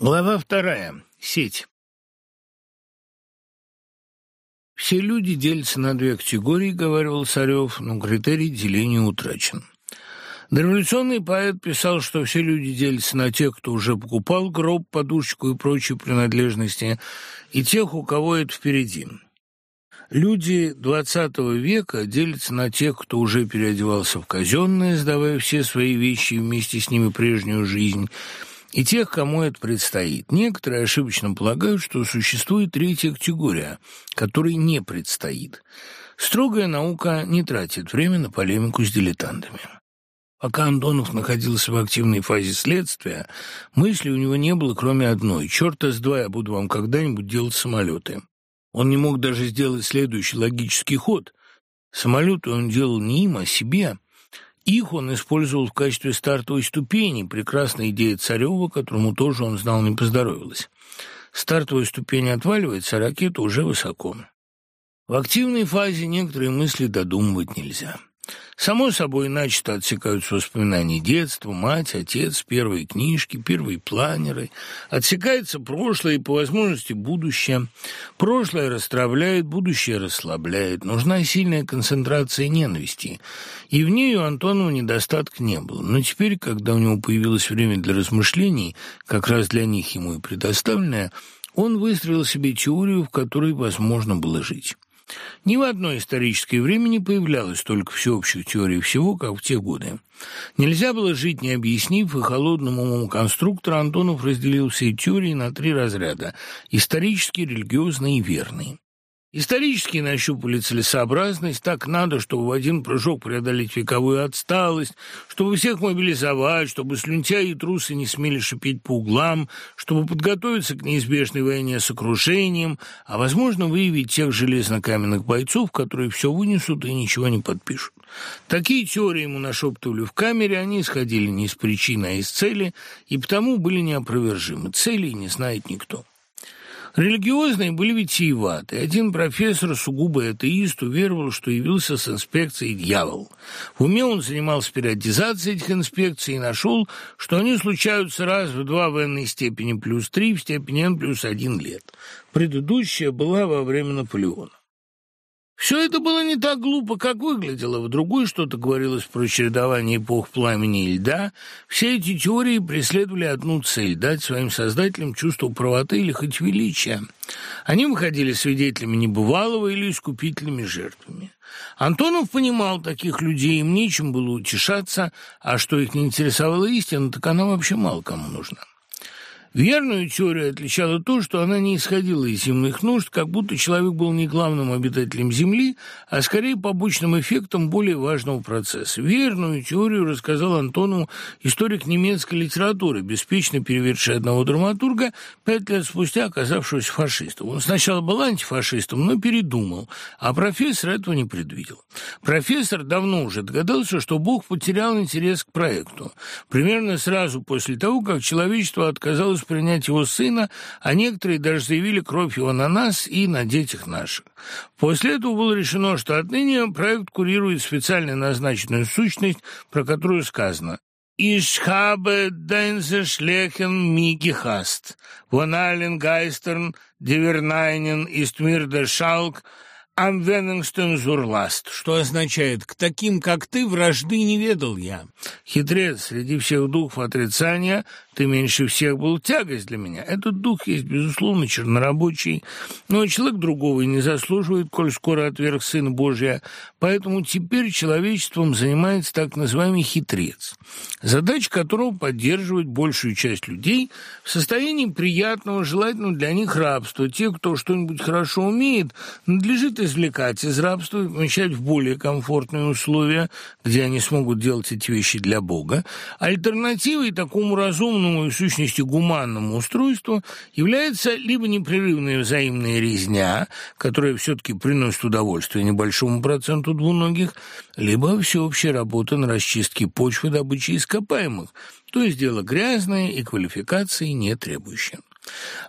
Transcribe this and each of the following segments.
Глава вторая. Сеть. «Все люди делятся на две категории», — говорил Царев, но критерий деления утрачен. Дореволюционный поэт писал, что все люди делятся на тех, кто уже покупал гроб, подушечку и прочие принадлежности, и тех, у кого это впереди. Люди XX века делятся на тех, кто уже переодевался в казенное, сдавая все свои вещи и вместе с ними прежнюю жизнь, и тех, кому это предстоит. Некоторые ошибочно полагают, что существует третья категория, которой не предстоит. Строгая наука не тратит время на полемику с дилетантами. Пока Антонов находился в активной фазе следствия, мысли у него не было, кроме одной. «Черта с два я буду вам когда-нибудь делать самолеты». Он не мог даже сделать следующий логический ход. Самолеты он делал не им, а себе. Их он использовал в качестве стартовой ступени. Прекрасная идея Царева, которому тоже он знал, не поздоровилась. Стартовая ступень отваливается, а ракета уже высоко. В активной фазе некоторые мысли додумывать нельзя. Само собой, начисто отсекаются воспоминания детства, мать, отец, первые книжки, первые планеры. Отсекается прошлое и, по возможности, будущее. Прошлое расстравляет, будущее расслабляет. Нужна сильная концентрация ненависти. И в ней у Антонова недостатка не было. Но теперь, когда у него появилось время для размышлений, как раз для них ему и предоставленное, он выстроил себе теорию, в которой возможно было жить. Ни в одной историческое время не появлялось столько всеобщих теорий всего, как в те годы. Нельзя было жить, не объяснив, и холодным умом конструктора Антонов разделил все теории на три разряда – исторические, религиозные и верные. Исторически нащупали целесообразность, так надо, чтобы в один прыжок преодолеть вековую отсталость, чтобы всех мобилизовать, чтобы слюнтяи и трусы не смели шипеть по углам, чтобы подготовиться к неизбежной войне с окружением, а, возможно, выявить тех железнокаменных бойцов, которые все вынесут и ничего не подпишут. Такие теории ему нашептывали в камере, они исходили не из причины, а из цели, и потому были неопровержимы. Целей не знает никто. Религиозные были витиеваты. Один профессор, сугубо атеист, уверовал, что явился с инспекцией дьявол. В уме он занимался периодизацией этих инспекций и нашел, что они случаются раз в два в n степени плюс три в степени n плюс один лет. Предыдущая была во время Наполеона. Все это было не так глупо, как выглядело. В другой что-то говорилось про чередование эпох пламени и льда. Все эти теории преследовали одну цель – дать своим создателям чувство правоты или хоть величия. Они выходили свидетелями небывалого или искупительными жертвами. Антонов понимал таких людей, им нечем было утешаться, а что их не интересовала истина, так она вообще мало кому нужна. Верную теорию отличало то, что она не исходила из земных нужд, как будто человек был не главным обитателем Земли, а скорее побочным эффектом более важного процесса. Верную теорию рассказал Антону историк немецкой литературы, беспечно переведший одного драматурга, пять лет спустя оказавшегося фашистом. Он сначала был антифашистом, но передумал, а профессор этого не предвидел. Профессор давно уже догадался, что Бог потерял интерес к проекту. Примерно сразу после того, как человечество отказалось принять его сына, а некоторые даже заявили кровь его на нас и на детях наших. После этого было решено, что отныне проект курирует специально назначенную сущность, про которую сказано Ich habe dense schlechen mi gehasst. Von allen Geistern, die verneinen, ist mir der Schalk, «Амвеннингстон Зурласт», что означает «к таким, как ты, вражды не ведал я». Хитрец, среди всех духов отрицания, ты меньше всех был тягость для меня. Этот дух есть, безусловно, чернорабочий, но человек другого и не заслуживает, коль скоро отверг Сына Божия. Поэтому теперь человечеством занимается так называемый хитрец, задача которого поддерживать большую часть людей в состоянии приятного, желательного для них рабства. Те, кто что-нибудь хорошо умеет, надлежит извлекать из рабства и помещать в более комфортные условия, где они смогут делать эти вещи для Бога. Альтернативой такому разумному и в сущности гуманному устройству является либо непрерывная взаимная резня, которая все-таки приносит удовольствие небольшому проценту двуногих, либо всеобщая работа на расчистке почвы добычи ископаемых, то есть дело грязное и квалификации не требующее.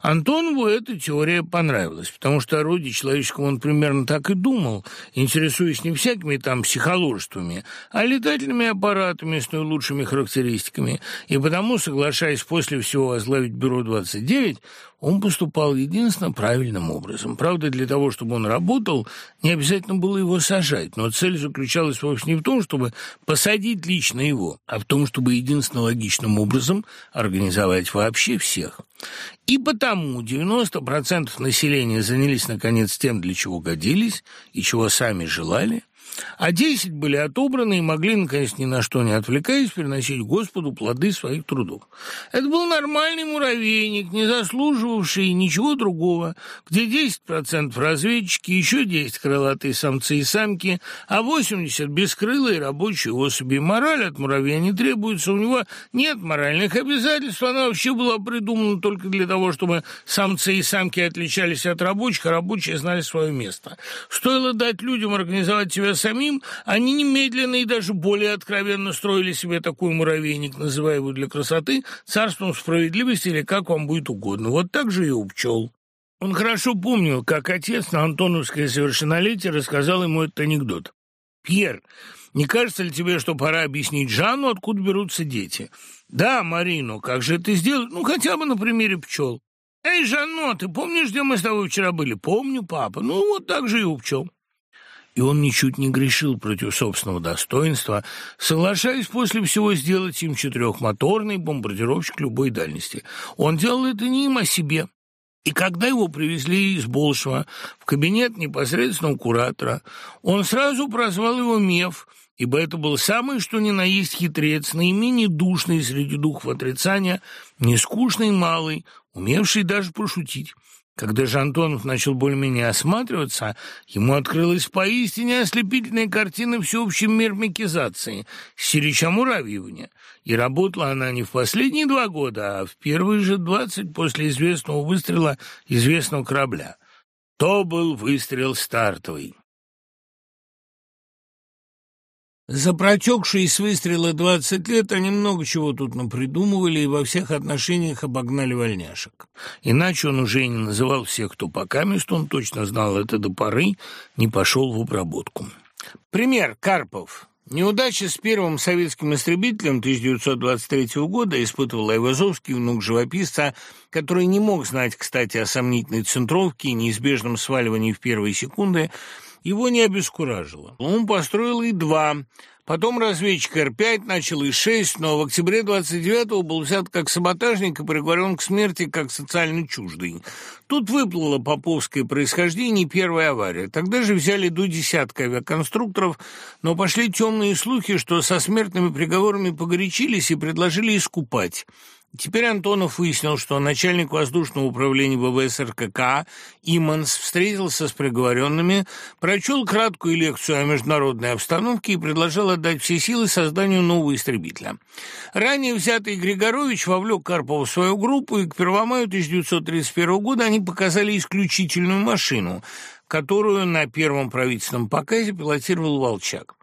Антонову эта теория понравилась, потому что о роде человеческом он примерно так и думал, интересуясь не всякими там психоложествами, а летательными аппаратами с наилучшими характеристиками, и потому, соглашаясь после всего возглавить Бюро 29, он поступал единственно правильным образом. Правда, для того, чтобы он работал, не обязательно было его сажать, но цель заключалась вовсе не в том, чтобы посадить лично его, а в том, чтобы единственно логичным образом организовать вообще всех. И потому 90% населения занялись, наконец, тем, для чего годились и чего сами желали – а десять были отобраны и могли, наконец, ни на что не отвлекаясь, приносить Господу плоды своих трудов. Это был нормальный муравейник, не заслуживавший ничего другого, где десять процентов разведчики, еще десять крылатые самцы и самки, а восемьдесят бескрылые рабочие особи. Мораль от муравья не требуется, у него нет моральных обязательств, она вообще была придумана только для того, чтобы самцы и самки отличались от рабочих, а рабочие знали свое место. Стоило дать людям организовать себя самим, они немедленно и даже более откровенно строили себе такой муравейник, называя его для красоты царством справедливости или как вам будет угодно. Вот так же и у пчел. Он хорошо помнил, как отец на Антоновское совершеннолетие рассказал ему этот анекдот. «Пьер, не кажется ли тебе, что пора объяснить Жанну, откуда берутся дети?» «Да, Марино, как же это сделать? Ну, хотя бы на примере пчел». «Эй, Жанно, ты помнишь, где мы с тобой вчера были?» «Помню, папа. Ну, вот так же и у пчел» и он ничуть не грешил против собственного достоинства, соглашаясь после всего сделать им четырехмоторный бомбардировщик любой дальности. Он делал это не им, а себе. И когда его привезли из Болшева в кабинет непосредственного куратора, он сразу прозвал его «Меф», ибо это был самый что ни на есть хитрец, наименее душный среди духов отрицания, нескучный малый, умевший даже пошутить. Когда же Антонов начал более-менее осматриваться, ему открылась поистине ослепительная картина всеобщей мермикизации Сирича Муравьевне. И работала она не в последние два года, а в первые же двадцать после известного выстрела известного корабля. То был выстрел стартовый. За протекшие с выстрела двадцать лет они много чего тут напридумывали и во всех отношениях обогнали вольняшек. Иначе он уже и не называл всех, кто покамест, он точно знал это до поры, не пошел в обработку. Пример. Карпов. Неудача с первым советским истребителем 1923 года испытывал Айвазовский, внук живописца, который не мог знать, кстати, о сомнительной центровке и неизбежном сваливании в первые секунды, его не обескуражило. Он построил и два. Потом разведчик Р-5 начал и 6, но в октябре 29-го был взят как саботажник и приговорен к смерти как социально чуждый. Тут выплыло поповское происхождение первая авария. Тогда же взяли до десятка авиаконструкторов, но пошли темные слухи, что со смертными приговорами погорячились и предложили искупать. Теперь Антонов выяснил, что начальник воздушного управления ВВС РКК Иманс встретился с приговоренными, прочел краткую лекцию о международной обстановке и предложил отдать все силы созданию нового истребителя. Ранее взятый Григорович вовлек Карпова в свою группу, и к 1 мая 1931 года они показали исключительную машину, которую на первом правительственном показе пилотировал Волчак.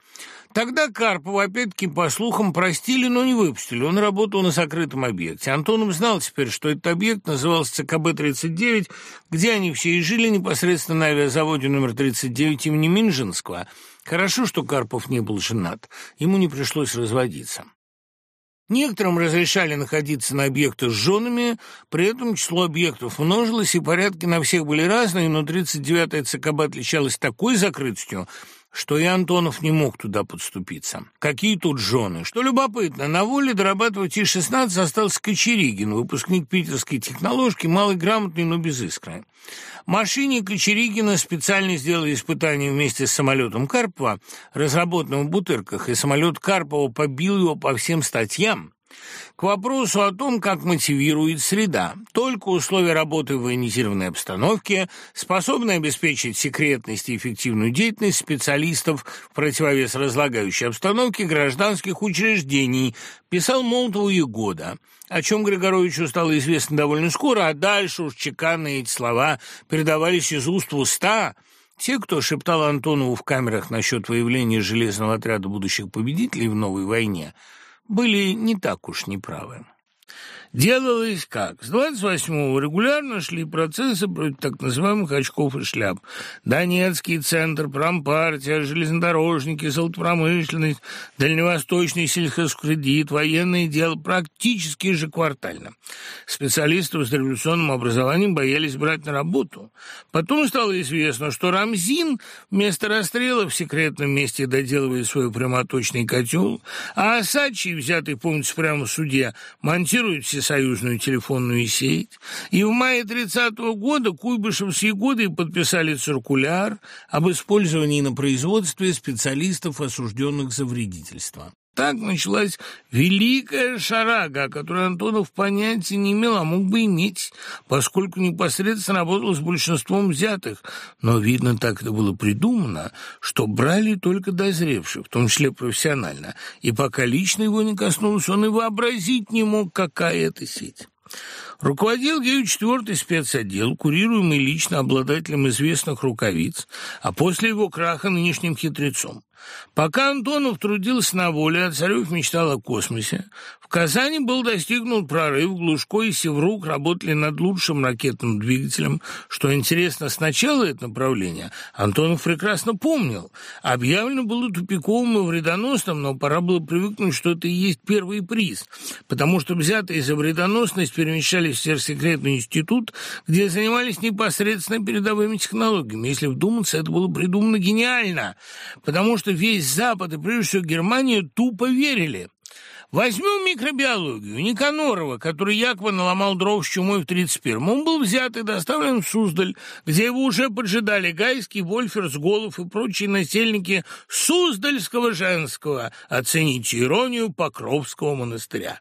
Тогда Карпова, опять-таки, по слухам, простили, но не выпустили. Он работал на закрытом объекте. Антонов знал теперь, что этот объект назывался ЦКБ-39, где они все и жили непосредственно на авиазаводе номер 39 имени Минжинского. Хорошо, что Карпов не был женат. Ему не пришлось разводиться. Некоторым разрешали находиться на объектах с женами, при этом число объектов множилось, и порядки на всех были разные, но 39-я ЦКБ отличалась такой закрытостью, что и Антонов не мог туда подступиться. Какие тут жены? Что любопытно, на воле дорабатывать И-16 остался Кочеригин, выпускник питерской технологии, малый грамотный, но без искры. Машине Кочеригина специально сделали испытание вместе с самолетом Карпова, разработанным в Бутырках, и самолет Карпова побил его по всем статьям. К вопросу о том, как мотивирует среда. Только условия работы в военизированной обстановке способны обеспечить секретность и эффективную деятельность специалистов в противовес разлагающей обстановке гражданских учреждений, писал Молотову Егода, о чем Григоровичу стало известно довольно скоро, а дальше уж чеканные эти слова передавались из уст в уста – те, кто шептал Антонову в камерах насчет выявления железного отряда будущих победителей в новой войне, были не так уж неправы. Делалось как? С 28-го регулярно шли процессы против так называемых очков и шляп. Донецкий центр, промпартия, железнодорожники, золотопромышленность, дальневосточный сельхозкредит, военное дело практически же квартально. Специалисты с революционным образованием боялись брать на работу. Потом стало известно, что Рамзин вместо расстрела в секретном месте доделывает свой прямоточный котел, а Асачи, взятый, помните, прямо в суде, монтирует всесоюзную телефонную сеть. И в мае 30 -го года Куйбышев с Егодой подписали циркуляр об использовании на производстве специалистов, осужденных за вредительство. Так началась великая шарага, о которой Антонов понятия не имел, а мог бы иметь, поскольку непосредственно работал с большинством взятых. Но, видно, так это было придумано, что брали только дозревших, в том числе профессионально, и пока лично его не коснулось, он и вообразить не мог, какая это сеть. Руководил ею четвертый спецотдел, курируемый лично обладателем известных рукавиц, а после его краха нынешним хитрецом. Пока Антонов трудился на воле, а Царев мечтал о космосе, в Казани был достигнут прорыв, Глушко и Севрук работали над лучшим ракетным двигателем. Что интересно, сначала это направление Антонов прекрасно помнил. Объявлено было тупиковым и вредоносным, но пора было привыкнуть, что это и есть первый приз, потому что взятые за вредоносность перемещались в сверхсекретный институт, где занимались непосредственно передовыми технологиями. Если вдуматься, это было придумано гениально, потому что весь Запад и прежде всего Германия тупо верили. Возьмем микробиологию. Никанорова, который якобы наломал дров с чумой в 31-м. Он был взят и доставлен в Суздаль, где его уже поджидали Гайский, Вольферс, Голов и прочие насельники Суздальского женского. Оцените иронию Покровского монастыря.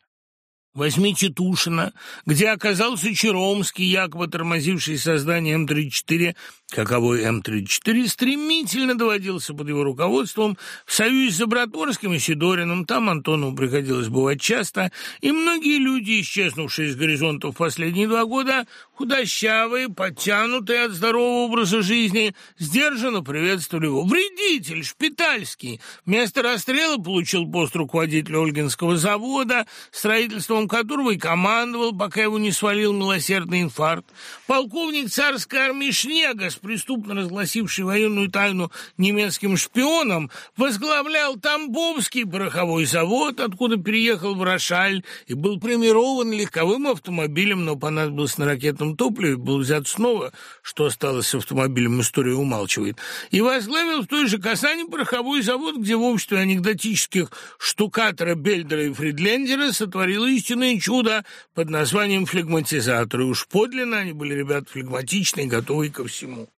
Возьмите Тушина, где оказался Черомский, якобы тормозивший создание М-34, каковой М-34 стремительно доводился под его руководством. В союзе с Забраторским и Сидориным, там Антонову приходилось бывать часто, и многие люди, исчезнувшие с горизонта в последние два года, худощавые, подтянутые от здорового образа жизни, сдержанно приветствовали его. Вредитель, шпитальский, вместо расстрела получил пост руководителя Ольгинского завода, строительством которого и командовал, пока его не свалил милосердный инфаркт. Полковник царской армии Шнегас, преступно разгласивший военную тайну немецким шпионам, возглавлял Тамбовский пороховой завод, откуда переехал в Рошаль и был премирован легковым автомобилем, но понадобился на ракетном топливе был взят снова, что осталось с автомобилем, история умалчивает, и возглавил в той же Казани пороховой завод, где в обществе анекдотических штукатора Бельдера и Фридлендера сотворило истинное чудо под названием флегматизатор. И уж подлинно они были ребята флегматичные, готовые ко всему.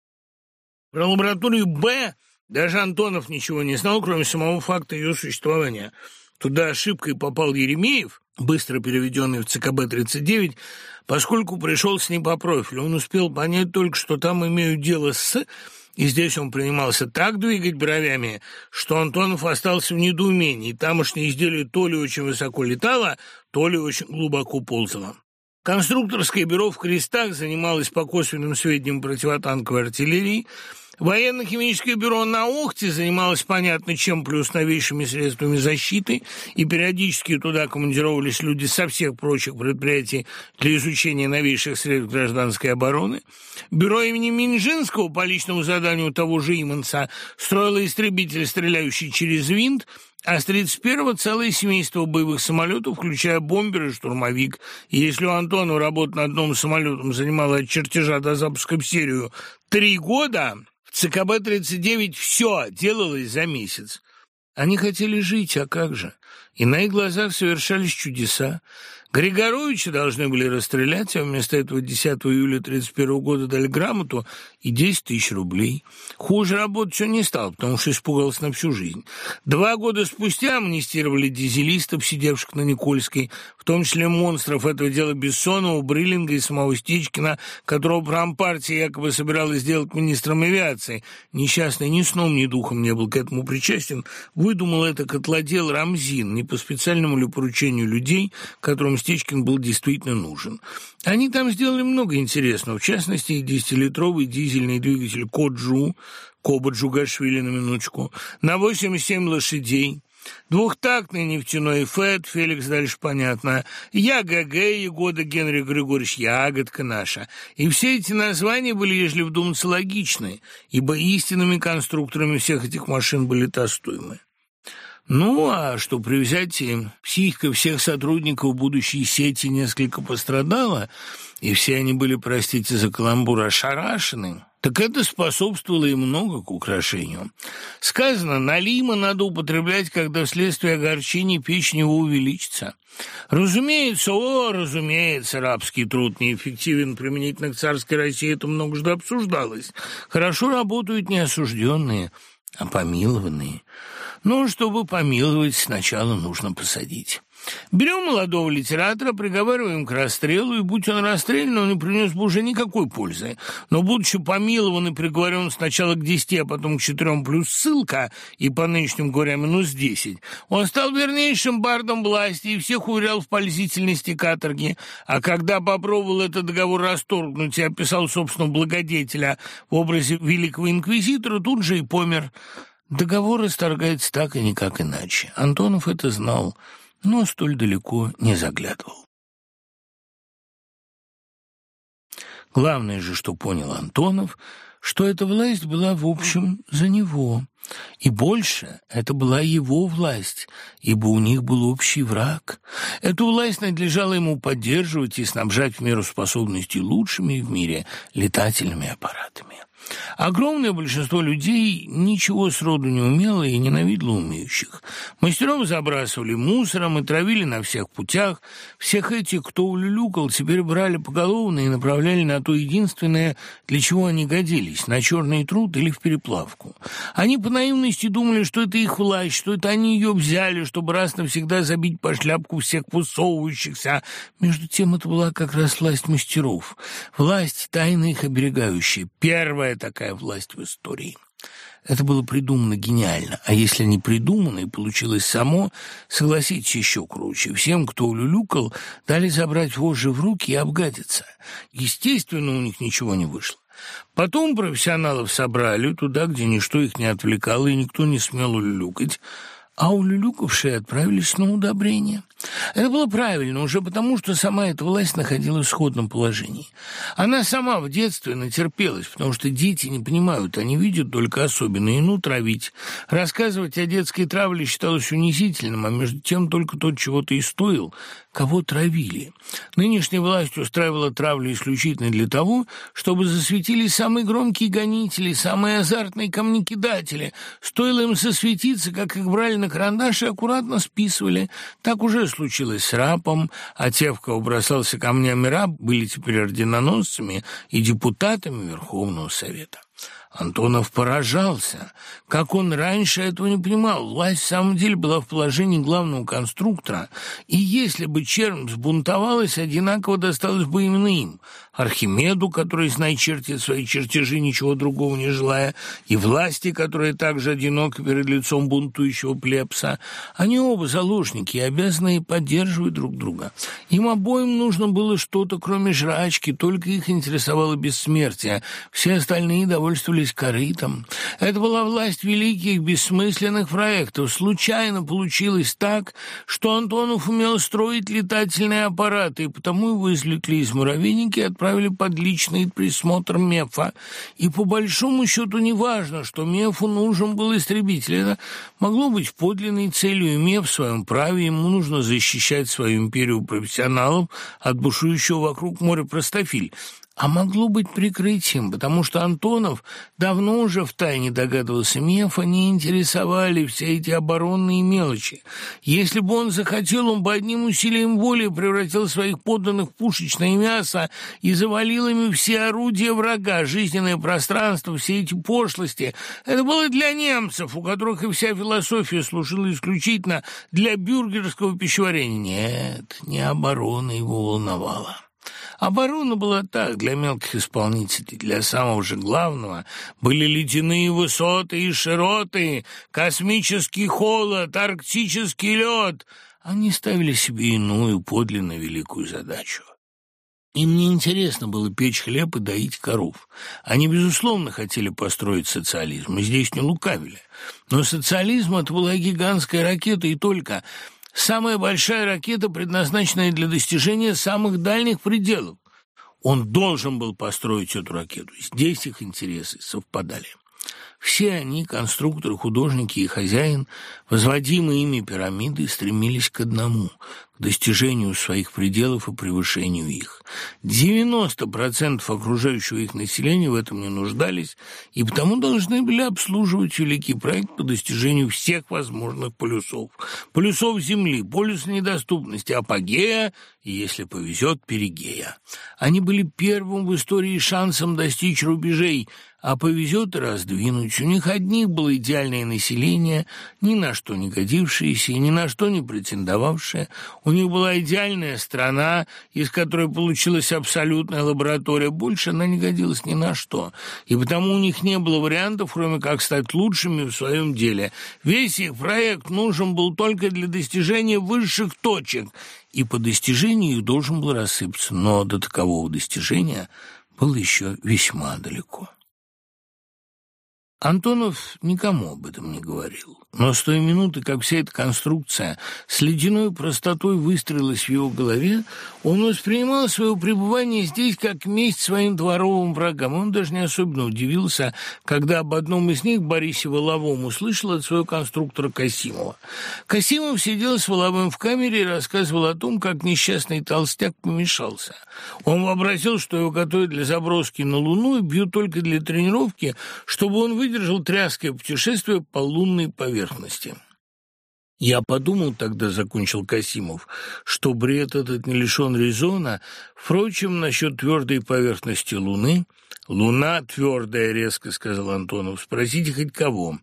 Про лабораторию «Б» даже Антонов ничего не знал, кроме самого факта ее существования. Туда ошибкой попал Еремеев, быстро переведенный в ЦКБ-39, поскольку пришел с ним по профилю. Он успел понять только, что там имеют дело с... И здесь он принимался так двигать бровями, что Антонов остался в недоумении. Тамошнее изделие то ли очень высоко летало, то ли очень глубоко ползало. Конструкторское бюро в крестах занималось по косвенным сведениям противотанковой артиллерии, Военно-химическое бюро на Охте занималось понятно чем, плюс новейшими средствами защиты, и периодически туда командировались люди со всех прочих предприятий для изучения новейших средств гражданской обороны. Бюро имени Минжинского по личному заданию того же Иманса строило истребитель, стреляющий через винт, а с 31-го целое семейство боевых самолетов, включая бомбер и штурмовик. И если у Антонова работа над одном самолетом занимала от чертежа до запуска в серию три года, ЦКБ-39 все делалось за месяц. Они хотели жить, а как же? И на их глазах совершались чудеса. Григоровича должны были расстрелять, а вместо этого 10 июля 1931 года дали грамоту и 10 тысяч рублей. Хуже работать он не стал, потому что испугался на всю жизнь. Два года спустя амнистировали дизелистов, сидевших на Никольской, в том числе монстров этого дела Бессонова, Бриллинга и самого Стечкина, которого промпартия якобы собиралась сделать министром авиации. Несчастный ни сном, ни духом не был к этому причастен. Выдумал это котлодел Рамзин, не по специальному ли поручению людей, которым Стечкин был действительно нужен. Они там сделали много интересного, в частности, десятилитровый дизельный двигатель «Коджу», Коба Джугашвили на минуточку, на 87 лошадей, Двухтактный нефтяной ФЭД, Феликс дальше понятно, Я ГГ, Егода Генри Григорьевич, Ягодка наша. И все эти названия были, если вдуматься, логичны, ибо истинными конструкторами всех этих машин были Толстуемы. Ну, а что при взятии психика всех сотрудников будущей сети несколько пострадала, и все они были, простите за каламбур, ошарашены, так это способствовало и много к украшению. Сказано, налима надо употреблять, когда вследствие огорчения печень его увеличится. Разумеется, о, разумеется, рабский труд неэффективен применительно к царской России, это многожды обсуждалось. Хорошо работают не осужденные, а помилованные. Но чтобы помиловать, сначала нужно посадить. Берем молодого литератора, приговариваем к расстрелу, и будь он расстрелян, он не принес бы уже никакой пользы. Но, будучи помилован и приговорен сначала к десяти, а потом к четырем плюс ссылка, и по нынешним говоря минус десять, он стал вернейшим бардом власти и всех уверял в пользительности каторги. А когда попробовал этот договор расторгнуть и описал, собственно, благодетеля в образе великого инквизитора, тут же и помер. Договор расторгается так и никак иначе. Антонов это знал, но столь далеко не заглядывал. Главное же, что понял Антонов, что эта власть была, в общем, за него. И больше это была его власть, ибо у них был общий враг. Эту власть надлежало ему поддерживать и снабжать в меру способностей лучшими в мире летательными аппаратами. Огромное большинство людей ничего сроду не умело и ненавидело умеющих. Мастеров забрасывали мусором и травили на всех путях. Всех этих, кто улюлюкал, теперь брали поголовно и направляли на то единственное, для чего они годились – на черный труд или в переплавку. Они по наивности думали, что это их власть, что это они ее взяли, чтобы раз навсегда забить по шляпку всех высовывающихся. Между тем это была как раз власть мастеров, власть тайно их оберегающая. Первая первая такая власть в истории. Это было придумано гениально, а если не придумано и получилось само, согласитесь, еще круче. Всем, кто улюлюкал, дали забрать вожжи в руки и обгадиться. Естественно, у них ничего не вышло. Потом профессионалов собрали туда, где ничто их не отвлекало, и никто не смел улюлюкать, а улюлюкавшие отправились на удобрение. Это было правильно уже потому, что сама эта власть находилась в сходном положении. Она сама в детстве натерпелась, потому что дети не понимают, они видят только особенное, ну, травить. Рассказывать о детской травле считалось унизительным, а между тем только тот чего-то и стоил, кого травили. Нынешняя власть устраивала травлю исключительно для того, чтобы засветились самые громкие гонители, самые азартные камнекидатели. Стоило им сосветиться, как их брали на карандаш и аккуратно списывали. Так уже случилось с рабом, а те, в кого бросался камнями раб, были теперь орденоносцами и депутатами Верховного Совета. Антонов поражался. Как он раньше этого не понимал, власть в самом деле была в положении главного конструктора, и если бы Черм сбунтовалась, одинаково досталось бы именно им. Архимеду, который, знай, чертит свои чертежи, ничего другого не желая, и власти, которая также одинока перед лицом бунтующего плебса. Они оба заложники и обязаны поддерживать друг друга. Им обоим нужно было что-то, кроме жрачки, только их интересовало бессмертие. Все остальные довольствовались корытом. Это была власть великих бессмысленных проектов. Случайно получилось так, что Антонов умел строить летательные аппараты, и потому его извлекли из муравейники и под личный присмотр Мефа. И по большому счету не важно, что Мефу нужен был истребитель. Это могло быть подлинной целью, и Меф в своем праве, ему нужно защищать свою империю профессионалов от бушующего вокруг моря простофиль а могло быть прикрытием, потому что Антонов давно уже втайне догадывался, Мефа не интересовали все эти оборонные мелочи. Если бы он захотел, он бы одним усилием воли превратил своих подданных в пушечное мясо и завалил ими все орудия врага, жизненное пространство, все эти пошлости. Это было для немцев, у которых и вся философия служила исключительно для бюргерского пищеварения. Нет, не оборона его волновала. Оборона была так, для мелких исполнителей, для самого же главного были ледяные высоты и широты, космический холод, арктический лед. Они ставили себе иную, подлинно великую задачу Им не интересно было печь хлеб и доить коров. Они, безусловно, хотели построить социализм, и здесь не лукавили. Но социализм – это была гигантская ракета, и только самая большая ракета, предназначенная для достижения самых дальних пределов. Он должен был построить эту ракету. Здесь их интересы совпадали. Все они, конструкторы, художники и хозяин, возводимые ими пирамиды, стремились к одному – достижению своих пределов и превышению их. 90% окружающего их населения в этом не нуждались и потому должны были обслуживать великий проект по достижению всех возможных полюсов. Полюсов Земли, полюс недоступности, апогея и, если повезет, перигея. Они были первым в истории шансом достичь рубежей – а повезет раздвинуть. У них одних было идеальное население, ни на что не годившееся и ни на что не претендовавшее. У них была идеальная страна, из которой получилась абсолютная лаборатория. Больше она не годилась ни на что. И потому у них не было вариантов, кроме как стать лучшими в своем деле. Весь их проект нужен был только для достижения высших точек, и по достижению их должен был рассыпаться. Но до такового достижения было еще весьма далеко. Антонов никому об этом не говорил. Но с той минуты, как вся эта конструкция с ледяной простотой выстроилась в его голове, он воспринимал свое пребывание здесь как месть своим дворовым врагам. Он даже не особенно удивился, когда об одном из них, Борисе Воловом, услышал от своего конструктора Касимова. Касимов сидел с Воловым в камере и рассказывал о том, как несчастный толстяк помешался. Он вообразил, что его готовят для заброски на Луну и бьют только для тренировки, чтобы он выдержал тряское путешествие по лунной поверхности поверхности. Я подумал тогда, закончил Касимов, что бред этот не лишен резона. Впрочем, насчет твердой поверхности Луны... «Луна твердая», — резко сказал Антонов. «Спросите хоть кого».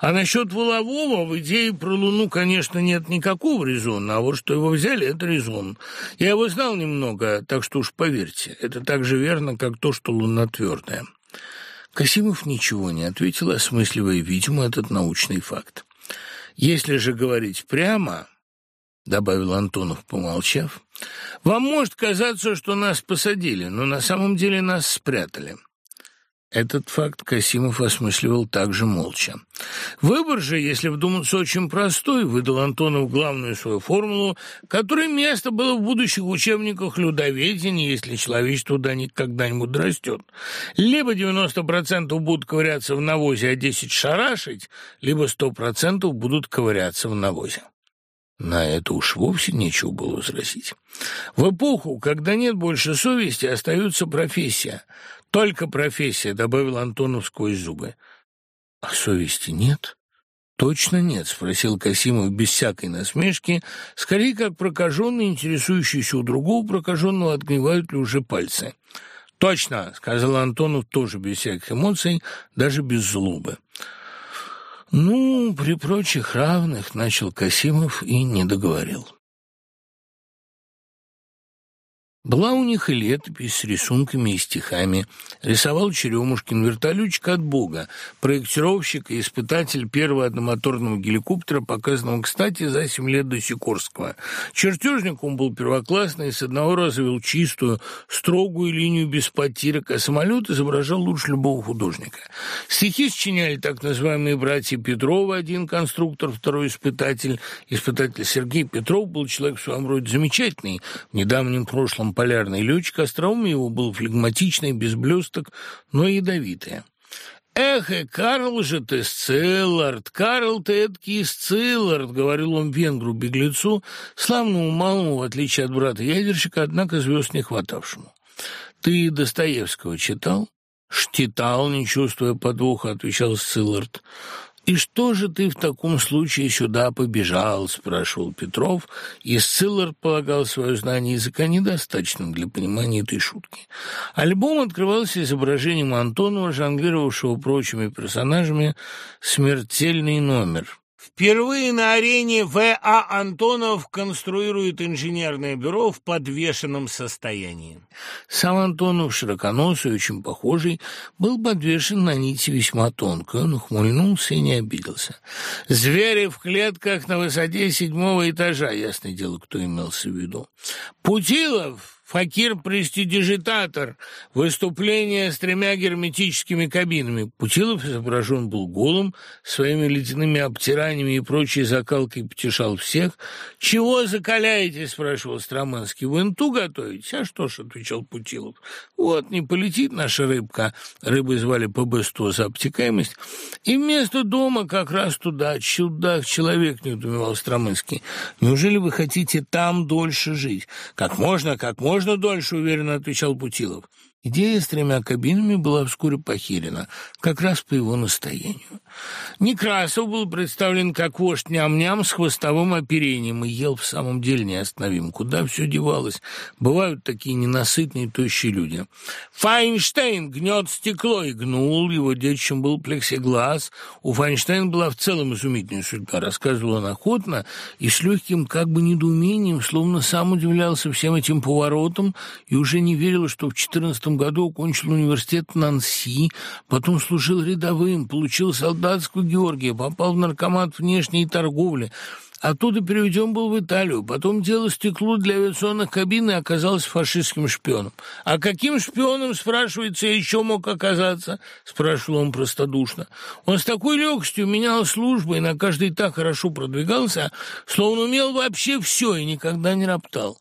А насчет Волового в идее про Луну, конечно, нет никакого резона, а вот что его взяли, это резон. Я его знал немного, так что уж поверьте, это так же верно, как то, что Луна твердая. Касимов ничего не ответил, осмысливая, видимо, этот научный факт. «Если же говорить прямо, — добавил Антонов, помолчав, — вам может казаться, что нас посадили, но на самом деле нас спрятали. Этот факт Касимов осмысливал также молча. Выбор же, если вдуматься, очень простой, выдал Антонов главную свою формулу, которой место было в будущих учебниках людоведения, если человечество до них когда-нибудь растет. Либо 90% будут ковыряться в навозе, а 10 шарашить, либо 100% будут ковыряться в навозе. На это уж вовсе нечего было возразить. В эпоху, когда нет больше совести, остается профессия. Только профессия, добавил Антонов сквозь зубы. А совести нет? Точно нет, спросил Касимов без всякой насмешки, скорее как прокаженный, интересующийся у другого прокаженного, отгнивают ли уже пальцы. «Точно!» — сказал Антонов тоже без всяких эмоций, даже без злобы. «Ну, при прочих равных», — начал Касимов и не договорил. Была у них и летопись с рисунками и стихами. Рисовал Черемушкин вертолетчик от Бога, проектировщик и испытатель первого одномоторного геликоптера, показанного, кстати, за семь лет до Сикорского. Чертежник он был первоклассный, с одного раза вел чистую, строгую линию без потирок, а самолет изображал лучше любого художника. Стихи сочиняли так называемые братья Петровы, один конструктор, второй испытатель. Испытатель Сергей Петров был человек в своем роде замечательный, в недавнем прошлом полярный летчик, остроумие его был флегматичный, без блесток, но ядовитое. «Эх, и Карл же ты, Сциллард! Карл ты эдакий Сциллард!» — говорил он венгру-беглецу, славному малому, в отличие от брата-ядерщика, однако звезд не хватавшему. «Ты Достоевского читал?» «Штитал, не чувствуя подвоха», — отвечал Сциллард. «И что же ты в таком случае сюда побежал?» – спрашивал Петров, и Сциллар полагал свое знание языка недостаточным для понимания этой шутки. Альбом открывался изображением Антонова, жонглировавшего прочими персонажами «Смертельный номер». Впервые на арене В.А. Антонов конструирует инженерное бюро в подвешенном состоянии. Сам Антонов, широконосый, очень похожий, был подвешен на нити весьма тонкой. Он ухмыльнулся и не обиделся. Звери в клетках на высоте седьмого этажа, ясное дело, кто имелся в виду. Путилов факир-престидижитатор, выступление с тремя герметическими кабинами. Путилов изображен был голым, своими ледяными обтираниями и прочей закалкой потешал всех. «Чего закаляете?» — спрашивал Строманский. «Вы инту готовите?» «А что ж?» — отвечал Путилов. «Вот, не полетит наша рыбка». Рыбой звали ПБ-100 за обтекаемость. «И вместо дома как раз туда, чудак, человек», — не удумевал Строманский. «Неужели вы хотите там дольше жить?» «Как можно, как можно дольше», — уверенно отвечал Путилов. Идея с тремя кабинами была вскоре похерена, как раз по его настоянию. Некрасов был представлен как вождь ням-ням с хвостовым оперением и ел в самом деле неостановим. Куда все девалось? Бывают такие ненасытные тощие люди. Файнштейн гнет стекло и гнул, его детищем был плексиглаз. У Файнштейна была в целом изумительная судьба, рассказывал он охотно и с легким как бы недоумением, словно сам удивлялся всем этим поворотам и уже не верил, что в четырнадцатом году окончил университет Нанси, потом служил рядовым, получил солдатскую Георгия, попал в наркомат внешней торговли, Оттуда переведен был в Италию. Потом дело стекло для авиационных кабин и оказался фашистским шпионом. А каким шпионом, спрашивается, еще мог оказаться? Спрашивал он простодушно. Он с такой легкостью менял службы и на каждый так хорошо продвигался, словно умел вообще все и никогда не роптал.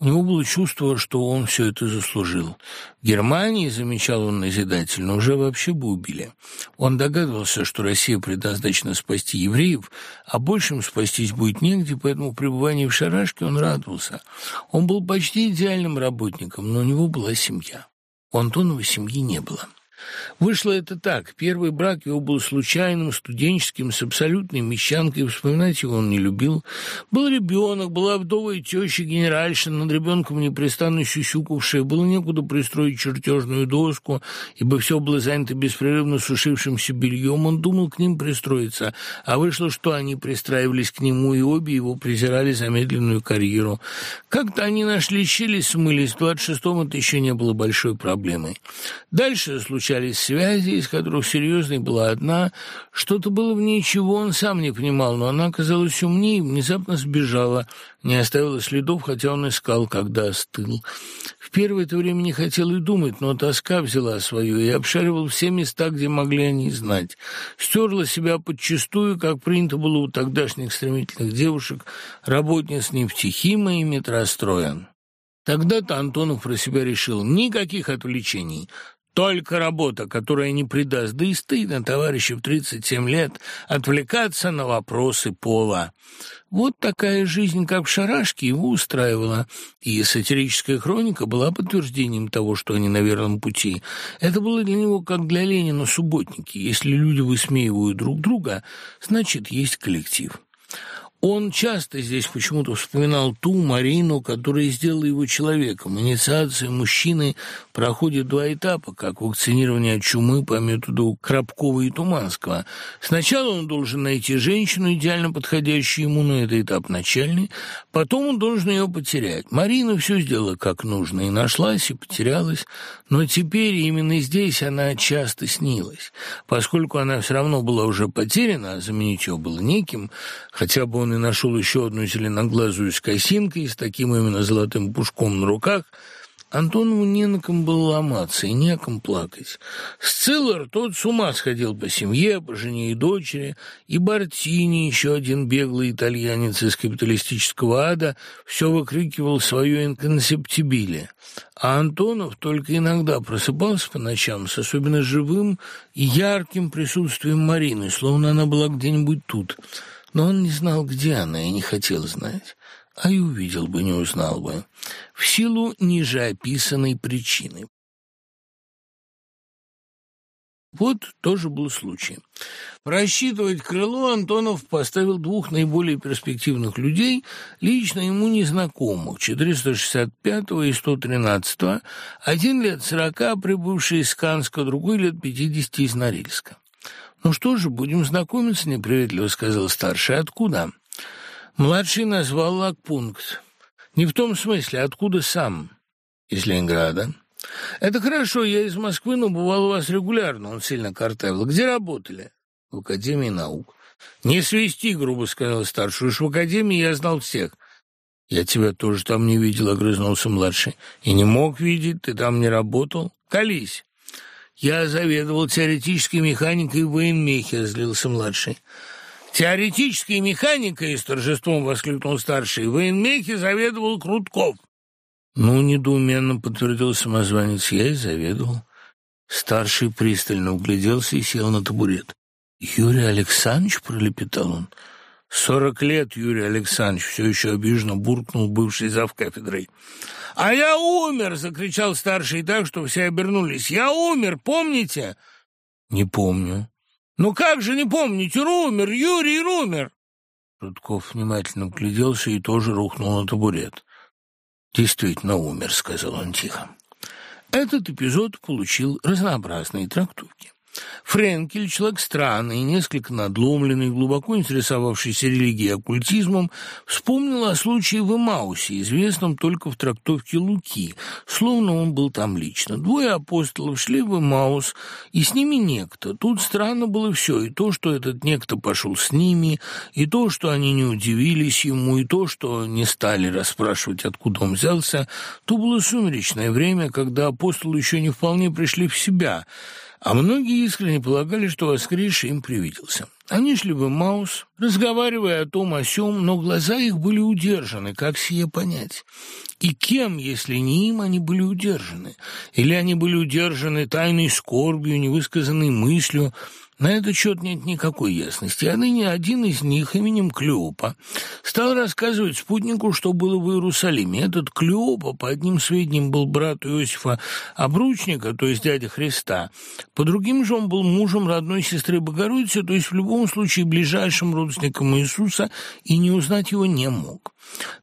У него было чувство, что он все это заслужил. В Германии, замечал он назидательно, уже вообще бы убили. Он догадывался, что Россия предназначена спасти евреев, а большим спастись будет негде, поэтому пребывание в шарашке он радовался. Он был почти идеальным работником, но у него была семья. У Антонова семьи не было. Вышло это так. Первый брак его был случайным, студенческим, с абсолютной мещанкой, вспоминать его он не любил. Был ребенок, была вдовая теща генеральша, над ребенком непрестанно сюсюкавшая, было некуда пристроить чертежную доску, ибо все было занято беспрерывно сушившимся бельем. Он думал к ним пристроиться, а вышло, что они пристраивались к нему, и обе его презирали за медленную карьеру. Как-то они нашли щели, смылись, в 26-м это еще не было большой проблемой. Дальше случилось случались связи, из которых серьезной была одна. Что-то было в ней, чего он сам не понимал, но она оказалась умнее и внезапно сбежала, не оставила следов, хотя он искал, когда остыл. В первое это время не хотел и думать, но тоска взяла свою и обшаривал все места, где могли они знать. Стерла себя подчистую, как принято было у тогдашних стремительных девушек, работниц нефтехима и метростроя. Тогда-то Антонов про себя решил никаких отвлечений. Только работа, которая не придаст, да и стыдно товарищу в 37 лет отвлекаться на вопросы пола. Вот такая жизнь, как в шарашке, его устраивала, и сатирическая хроника была подтверждением того, что они на верном пути. Это было для него, как для Ленина, субботники. Если люди высмеивают друг друга, значит, есть коллектив. Он часто здесь почему-то вспоминал ту Марину, которая сделала его человеком. Инициация мужчины проходит два этапа, как вакцинирование от чумы по методу Крабкова и Туманского. Сначала он должен найти женщину, идеально подходящую ему, на этот этап начальный, потом он должен ее потерять. Марина все сделала как нужно, и нашлась, и потерялась, но теперь именно здесь она часто снилась. Поскольку она все равно была уже потеряна, а заменить ее было неким, хотя бы он он и нашел еще одну зеленоглазую с косинкой, с таким именно золотым пушком на руках, Антонову не на ком было ломаться и не о ком плакать. Сциллар тот с ума сходил по семье, по жене и дочери, и Бартини, еще один беглый итальянец из капиталистического ада, все выкрикивал свое инконсептибиле. А Антонов только иногда просыпался по ночам с особенно живым и ярким присутствием Марины, словно она была где-нибудь тут — но он не знал, где она, и не хотел знать. А и увидел бы, не узнал бы. В силу ниже описанной причины. Вот тоже был случай. Рассчитывать крыло Антонов поставил двух наиболее перспективных людей, лично ему незнакомых, 465-го и 113-го, один лет сорока, прибывший из Канска, другой лет пятидесяти из Норильска. «Ну что же, будем знакомиться», — неприветливо сказал старший. «Откуда?» Младший назвал лагпункт. «Не в том смысле, откуда сам?» «Из Ленинграда». «Это хорошо, я из Москвы, но бывал у вас регулярно», — он сильно картавил. «Где работали?» «В Академии наук». «Не свисти», — грубо сказал старший. «Уж в Академии я знал всех». «Я тебя тоже там не видел», — огрызнулся младший. «И не мог видеть, ты там не работал. Колись». «Я заведовал теоретической механикой в военмехе», — злился младший. «Теоретической механикой!» — с торжеством воскликнул старший. «В военмехе заведовал Крутков». «Ну, недоуменно подтвердил самозванец. Я и заведовал». Старший пристально угляделся и сел на табурет. «Юрий Александрович?» — пролепетал он. «Сорок лет, Юрий Александрович!» — все еще обиженно буркнул бывший зав кафедрой. «А я умер!» — закричал старший так, что все обернулись. «Я умер, помните?» «Не помню». «Ну как же не помнить? Румер, Юрий Румер!» Рудков внимательно гляделся и тоже рухнул на табурет. «Действительно умер», — сказал он тихо. Этот эпизод получил разнообразные трактовки. Френкель, человек странный, несколько надломленный, глубоко интересовавшийся религией и оккультизмом, вспомнил о случае в Эмаусе, известном только в трактовке Луки, словно он был там лично. Двое апостолов шли в Эмаус, и с ними некто. Тут странно было все, и то, что этот некто пошел с ними, и то, что они не удивились ему, и то, что не стали расспрашивать, откуда он взялся. То было сумеречное время, когда апостолы еще не вполне пришли в себя – а многие искренне полагали, что воскресший им привиделся. Они шли в Маус, разговаривая о том о сём, но глаза их были удержаны, как сие понять? И кем, если не им, они были удержаны? Или они были удержаны тайной скорбью, невысказанной мыслью, на этот счет нет никакой ясности, а ныне один из них именем Клеопа стал рассказывать спутнику, что было в Иерусалиме. Этот Клеопа, по одним сведениям, был брат Иосифа Обручника, то есть дядя Христа, по другим же он был мужем родной сестры Богородицы, то есть в любом случае ближайшим родственником Иисуса, и не узнать его не мог.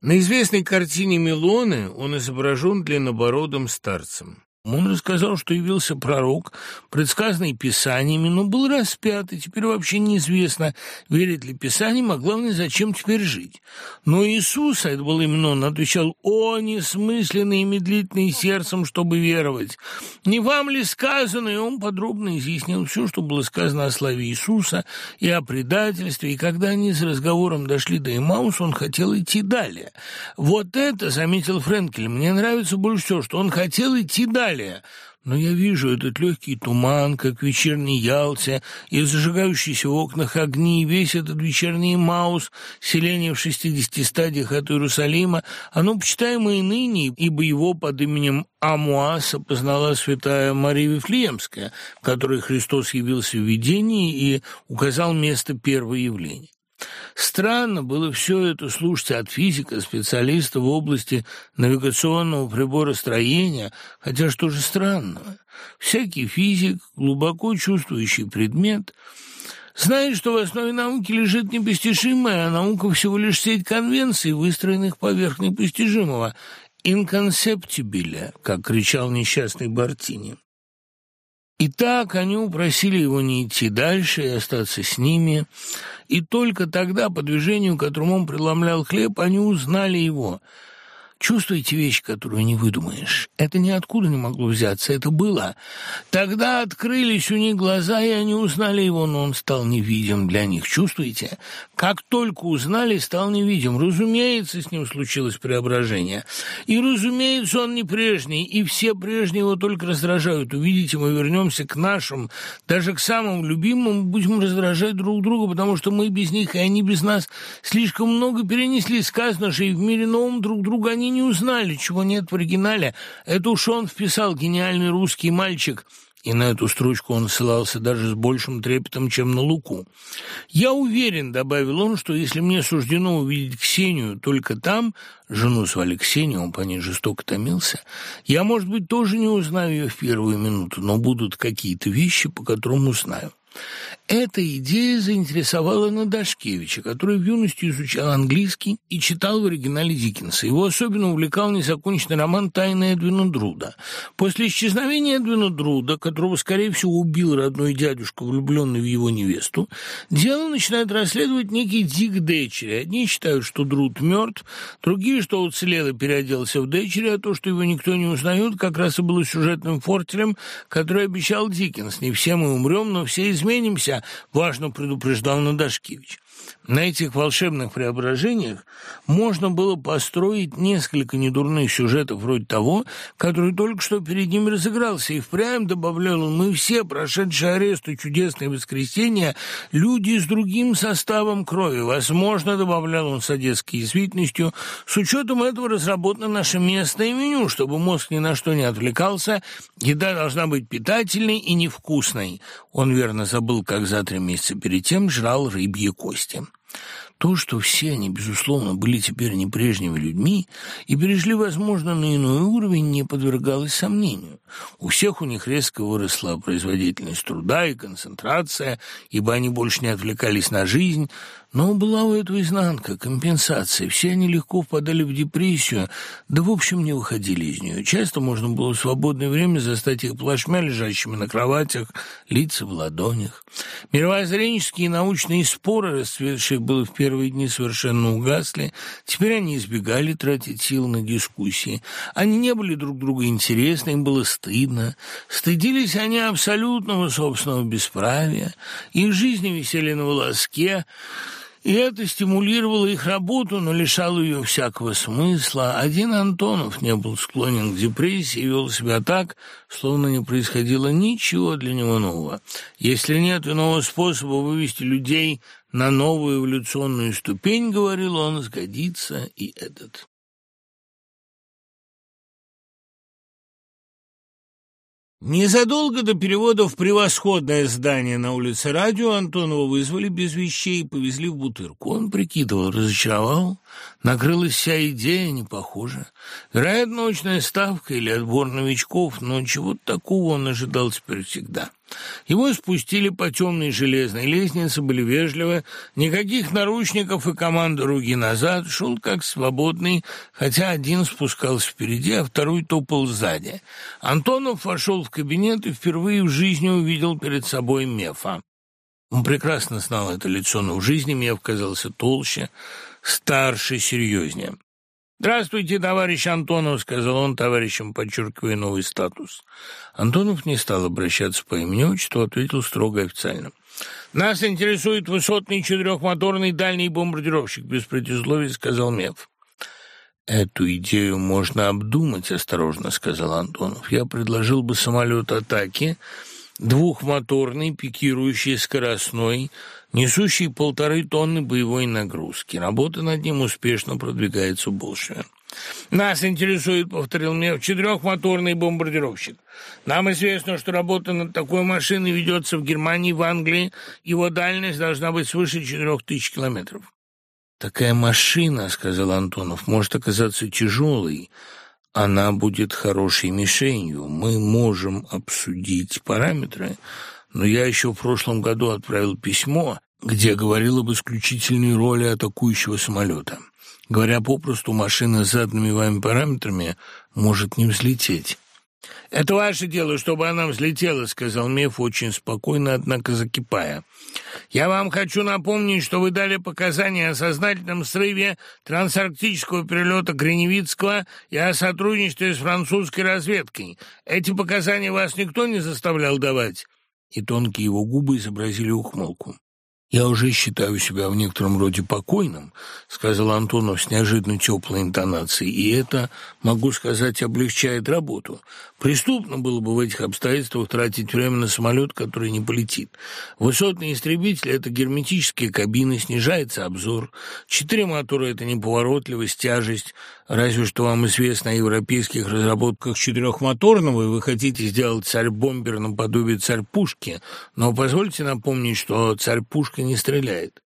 На известной картине Милоны он изображен длиннобородым старцем. Он рассказал, что явился пророк, предсказанный Писаниями, но был распят, и теперь вообще неизвестно, верит ли Писаниям, а главное, зачем теперь жить. Но Иисус, а это был именно он, отвечал, «О, несмысленный и медлительный сердцем, чтобы веровать! Не вам ли сказано?» И он подробно изъяснил все, что было сказано о славе Иисуса и о предательстве, и когда они с разговором дошли до Имауса, он хотел идти далее. Вот это, заметил Френкель, мне нравится больше всего, что он хотел идти далее, далее. Но я вижу этот легкий туман, как в вечерней Ялте, и зажигающиеся в окнах огни, и весь этот вечерний Маус, селение в шестидесяти стадиях от Иерусалима, оно почитаемое ныне, ибо его под именем Амуаса познала святая Мария Вифлеемская, которой Христос явился в видении и указал место первого явления. Странно было все это слушать от физика, специалиста в области навигационного приборостроения, хотя что же странного? Всякий физик, глубоко чувствующий предмет, знает, что в основе науки лежит непостижимое, а наука всего лишь сеть конвенций, выстроенных поверх непостижимого, «инконсептибиля», как кричал несчастный Бартини. И так они упросили его не идти дальше и остаться с ними, и только тогда, по движению, которым он преломлял хлеб, они узнали его — Чувствуете вещь, которую не выдумаешь? Это ниоткуда не могло взяться, это было. Тогда открылись у них глаза, и они узнали его, но он стал невидим для них. Чувствуете? Как только узнали, стал невидим. Разумеется, с ним случилось преображение. И, разумеется, он не прежний, и все прежние его только раздражают. Увидите, мы вернемся к нашим, даже к самым любимым, будем раздражать друг друга, потому что мы без них, и они без нас слишком много перенесли. Сказано же, и в мире новом друг друга они не узнали, чего нет в оригинале. Это уж он вписал гениальный русский мальчик, и на эту строчку он ссылался даже с большим трепетом, чем на Луку. «Я уверен», — добавил он, — «что если мне суждено увидеть Ксению только там, жену звали Ксению, он по ней жестоко томился, я, может быть, тоже не узнаю ее в первую минуту, но будут какие-то вещи, по которым узнаю». Эта идея заинтересовала Надашкевича, который в юности изучал английский и читал в оригинале Диккенса. Его особенно увлекал незаконченный роман «Тайна Эдвина Друда». После исчезновения Эдвина Друда, которого, скорее всего, убил родной дядюшка, влюбленный в его невесту, дело начинает расследовать некий Дик Дечери. Одни считают, что Друд мертв, другие, что уцелел и переоделся в Дечери, а то, что его никто не узнает, как раз и было сюжетным фортелем, который обещал Диккенс. Не все мы умрем, но все изменимся, важно предупреждал Надашкевич. На этих волшебных преображениях можно было построить несколько недурных сюжетов вроде того, который только что перед ним разыгрался, и впрямь добавлял он, мы все, прошедшие арест и чудесное воскресенье, люди с другим составом крови. Возможно, добавлял он с одесской язвительностью, с учетом этого разработано наше местное меню, чтобы мозг ни на что не отвлекался, еда должна быть питательной и невкусной. Он верно забыл, как за три месяца перед тем жрал рыбьи кости. То, что все они, безусловно, были теперь не прежними людьми и перешли, возможно, на иной уровень, не подвергалось сомнению. У всех у них резко выросла производительность труда и концентрация, ибо они больше не отвлекались на жизнь, но была у этого изнанка, компенсация. Все они легко впадали в депрессию, да, в общем, не выходили из нее. Часто можно было в свободное время застать их плашмя, лежащими на кроватях, лица в ладонях. Мировоззренческие и научные споры, расцветшие было в первые дни, совершенно угасли. Теперь они избегали тратить сил на дискуссии. Они не были друг другу интересны, им было стыдно. Стыдились они абсолютного собственного бесправия. Их жизни висели на волоске, и это стимулировало их работу, но лишало ее всякого смысла. Один Антонов не был склонен к депрессии и вел себя так, словно не происходило ничего для него нового. Если нет иного способа вывести людей на новую эволюционную ступень, говорил он, сгодится и этот. Незадолго до перевода в превосходное здание на улице Радио Антонова вызвали без вещей и повезли в Бутырку. Он прикидывал, разочаровал, накрылась вся идея, не похоже. Вероятно, научная ставка или отбор новичков, но чего-то такого он ожидал теперь всегда. Его спустили по темной железной лестнице, были вежливы, никаких наручников и команды руки назад, шел как свободный, хотя один спускался впереди, а второй топал сзади. Антонов вошел в кабинет и впервые в жизни увидел перед собой Мефа. Он прекрасно знал это лицо, но в жизни Меф казался толще, старше, серьезнее. «Здравствуйте, товарищ Антонов», — сказал он товарищам, подчеркивая новый статус. Антонов не стал обращаться по имени-отчеству, ответил строго официально. «Нас интересует высотный четырехмоторный дальний бомбардировщик», — без предисловий сказал Мев. «Эту идею можно обдумать», — осторожно сказал Антонов. «Я предложил бы самолет атаки, двухмоторный, пикирующий, скоростной, несущий полторы тонны боевой нагрузки. Работа над ним успешно продвигается в Болшеве. «Нас интересует, — повторил мне, — четырехмоторный бомбардировщик. Нам известно, что работа над такой машиной ведется в Германии, в Англии. Его дальность должна быть свыше четырех тысяч километров». «Такая машина, — сказал Антонов, — может оказаться тяжелой. Она будет хорошей мишенью. Мы можем обсудить параметры, но я еще в прошлом году отправил письмо, где говорил об исключительной роли атакующего самолета. Говоря попросту, машина с заданными вами параметрами может не взлететь. «Это ваше дело, чтобы она взлетела», — сказал Меф очень спокойно, однако закипая. «Я вам хочу напомнить, что вы дали показания о сознательном срыве трансарктического перелета Гриневицкого и о сотрудничестве с французской разведкой. Эти показания вас никто не заставлял давать?» И тонкие его губы изобразили ухмылку. «Я уже считаю себя в некотором роде покойным», — сказал Антонов с неожиданно теплой интонацией, «и это, могу сказать, облегчает работу. Преступно было бы в этих обстоятельствах тратить время на самолет, который не полетит. Высотные истребители — это герметические кабины, снижается обзор. Четыре мотора — это неповоротливость, тяжесть. Разве что вам известно о европейских разработках четырехмоторного, и вы хотите сделать царь-бомбер наподобие царь-пушки. Но позвольте напомнить, что царь-пушка не стреляет.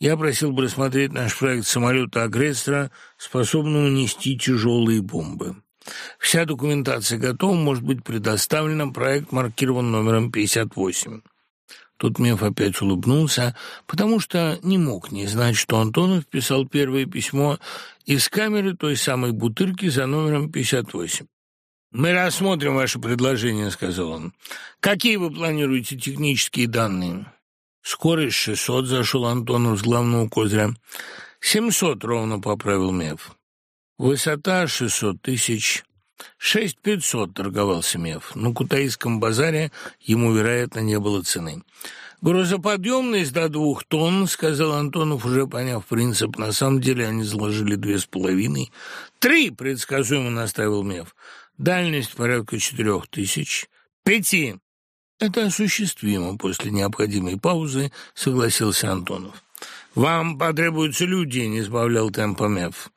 Я просил бы рассмотреть наш проект самолета-агрессора, способного нести тяжелые бомбы. Вся документация готова, может быть предоставлена, проект маркирован номером 58. Тут Меф опять улыбнулся, потому что не мог не знать, что Антонов писал первое письмо из камеры той самой бутырки за номером 58. «Мы рассмотрим ваше предложение», — сказал он. «Какие вы планируете технические данные?» «Скорость 600», — зашел Антонов с главного козыря. «Семьсот», — ровно поправил Меф. «Высота 600 тысяч». «Шесть пятьсот», — торговался Меф. На Кутаисском базаре ему, вероятно, не было цены. «Грузоподъемность до двух тонн», — сказал Антонов, уже поняв принцип. На самом деле они заложили две с половиной. «Три», — предсказуемо настаивал Мев. «Дальность порядка четырех тысяч». «Пяти». «Это осуществимо», — после необходимой паузы согласился Антонов. «Вам потребуются люди», — не сбавлял темпа Мев.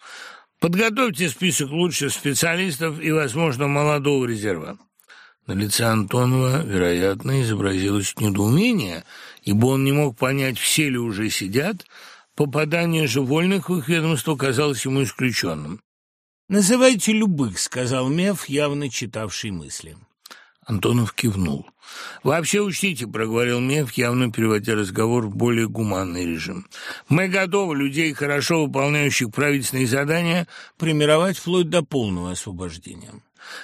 «Подготовьте список лучших специалистов и, возможно, молодого резерва». На лице Антонова, вероятно, изобразилось недоумение, ибо он не мог понять, все ли уже сидят. Попадание же вольных в их ведомство казалось ему исключенным. «Называйте любых», — сказал Меф, явно читавший мысли. Антонов кивнул. «Вообще учтите», — проговорил Меф, явно переводя разговор в более гуманный режим. «Мы готовы людей, хорошо выполняющих правительственные задания, премировать вплоть до полного освобождения».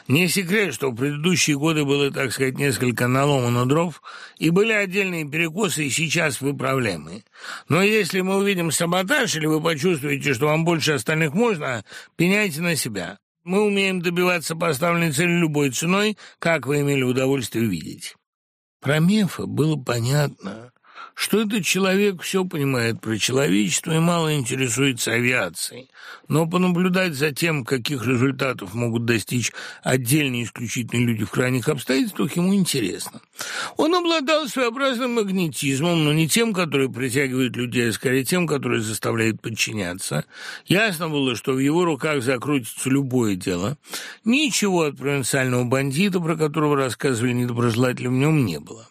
Не секрет, что в предыдущие годы было, так сказать, несколько наломано дров, и были отдельные перекосы, и сейчас выправляемые. Но если мы увидим саботаж, или вы почувствуете, что вам больше остальных можно, пеняйте на себя. Мы умеем добиваться поставленной цели любой ценой, как вы имели удовольствие увидеть. Про Мефа было понятно, что этот человек все понимает про человечество и мало интересуется авиацией. Но понаблюдать за тем, каких результатов могут достичь отдельные исключительные люди в крайних обстоятельствах, ему интересно. Он обладал своеобразным магнетизмом, но не тем, который притягивает людей, а скорее тем, который заставляет подчиняться. Ясно было, что в его руках закрутится любое дело. Ничего от провинциального бандита, про которого рассказывали недоброжелатели, в нем не было.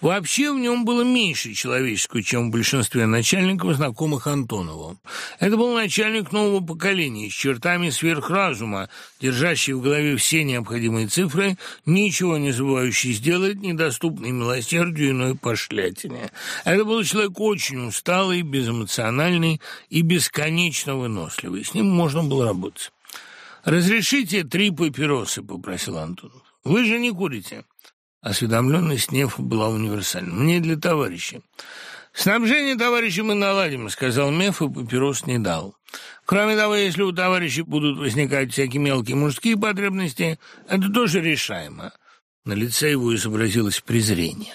Вообще в нем было меньше человеческого, чем в большинстве начальников, знакомых Антонову. Это был начальник нового поколения, с чертами сверхразума, держащий в голове все необходимые цифры, ничего не забывающий сделать, недоступный милосердию иной пошлятине. Это был человек очень усталый, безэмоциональный и бесконечно выносливый. С ним можно было работать. «Разрешите три папиросы?» — попросил Антонов. «Вы же не курите». Осведомленность Нефа была универсальна. «Мне для товарища». «Снабжение товарища мы наладим», — сказал Меф, и папирос не дал. «Кроме того, если у товарищей будут возникать всякие мелкие мужские потребности, это тоже решаемо. На лице его изобразилось презрение.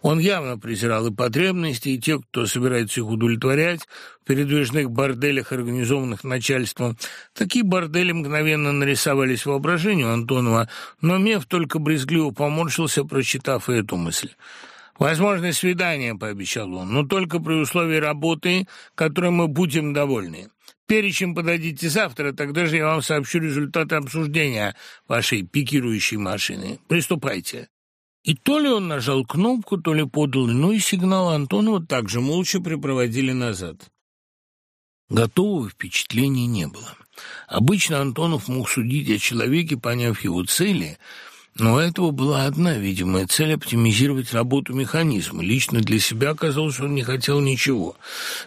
Он явно презирал и потребности, и тех, кто собирается их удовлетворять в передвижных борделях, организованных начальством. Такие бордели мгновенно нарисовались воображению Антонова, но Мев только брезгливо поморщился, прочитав эту мысль. «Возможно, свидание», — пообещал он, — «но только при условии работы, которой мы будем довольны». Перечень подадите завтра, тогда же я вам сообщу результаты обсуждения вашей пикирующей машины. Приступайте». И то ли он нажал кнопку, то ли подал иной сигнал, Антонова также молча припроводили назад. Готового впечатления не было. Обычно Антонов мог судить о человеке, поняв его цели – но у этого была одна видимая цель – оптимизировать работу механизма. Лично для себя оказалось, он не хотел ничего.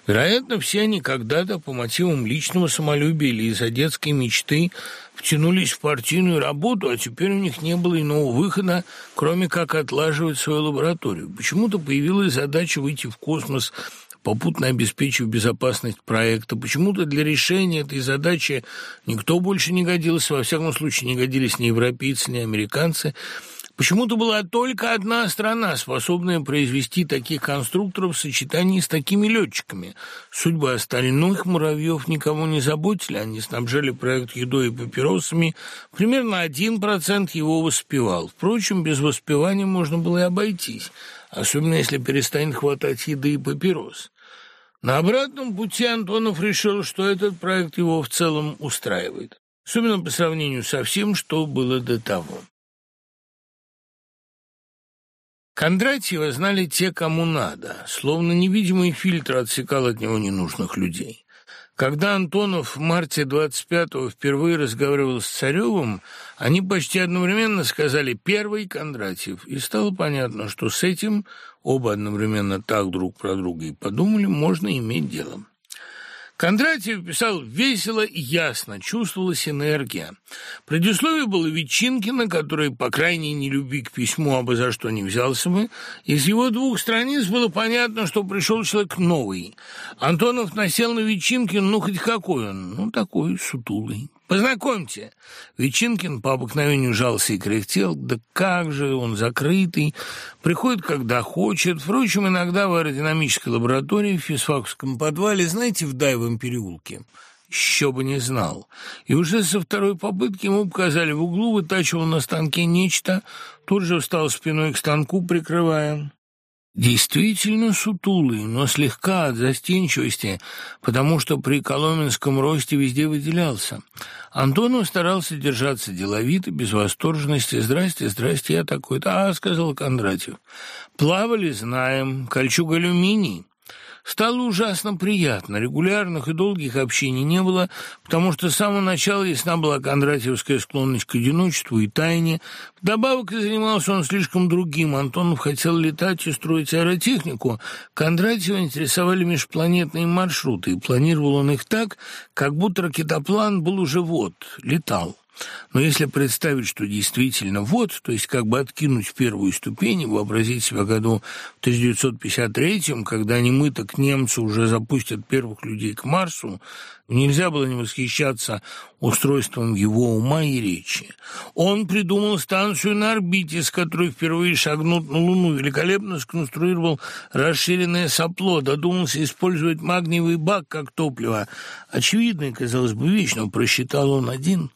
Вероятно, все они когда-то по мотивам личного самолюбия или из-за детской мечты втянулись в партийную работу, а теперь у них не было иного выхода, кроме как отлаживать свою лабораторию. Почему-то появилась задача выйти в космос – попутно обеспечив безопасность проекта. Почему-то для решения этой задачи никто больше не годился, во всяком случае не годились ни европейцы, ни американцы. Почему-то была только одна страна, способная произвести таких конструкторов в сочетании с такими летчиками. Судьба остальных муравьев никого не заботили, они снабжали проект едой и папиросами, примерно один процент его воспевал. Впрочем, без воспевания можно было и обойтись особенно если перестанет хватать еды и папирос. На обратном пути Антонов решил, что этот проект его в целом устраивает, особенно по сравнению со всем, что было до того. Кондратьева знали те, кому надо, словно невидимый фильтр отсекал от него ненужных людей. Когда Антонов в марте 25-го впервые разговаривал с Царевым, они почти одновременно сказали «первый Кондратьев», и стало понятно, что с этим оба одновременно так друг про друга и подумали, можно иметь дело. Кондратьев писал весело и ясно, чувствовалась энергия. Предисловие было Ветчинкина, который, по крайней нелюбви к письму, обо за что не взялся бы. Из его двух страниц было понятно, что пришел человек новый. Антонов насел на Ветчинкина, ну, хоть какой он, ну, такой сутулый, Познакомьте!» Вечинкин по обыкновению жался и кряхтел. «Да как же, он закрытый, приходит, когда хочет. Впрочем, иногда в аэродинамической лаборатории в физфаковском подвале, знаете, в Даевом переулке». Еще бы не знал. И уже со второй попытки ему показали в углу, вытачивал на станке нечто, тут же встал спиной к станку, прикрывая. Действительно сутулый, но слегка от застенчивости, потому что при коломенском росте везде выделялся. Антонов старался держаться деловито, без восторженности. «Здрасте, здрасте, я такой-то». «А», — сказал Кондратьев. «Плавали, знаем. Кольчуга алюминий». Стало ужасно приятно. Регулярных и долгих общений не было, потому что с самого начала ясна была кондратьевская склонность к одиночеству и тайне. Вдобавок занимался он слишком другим. Антонов хотел летать и строить аэротехнику. Кондратьева интересовали межпланетные маршруты, и планировал он их так, как будто ракетоплан был уже вот, летал. Но если представить, что действительно вот, то есть как бы откинуть первую ступень и вообразить себя году в 1953, когда не мы, так немцы уже запустят первых людей к Марсу, Нельзя было не восхищаться устройством его ума и речи. Он придумал станцию на орбите, с которой впервые шагнут на Луну, великолепно сконструировал расширенное сопло, додумался использовать магниевый бак как топливо. Очевидно, казалось бы, вечно просчитал он один.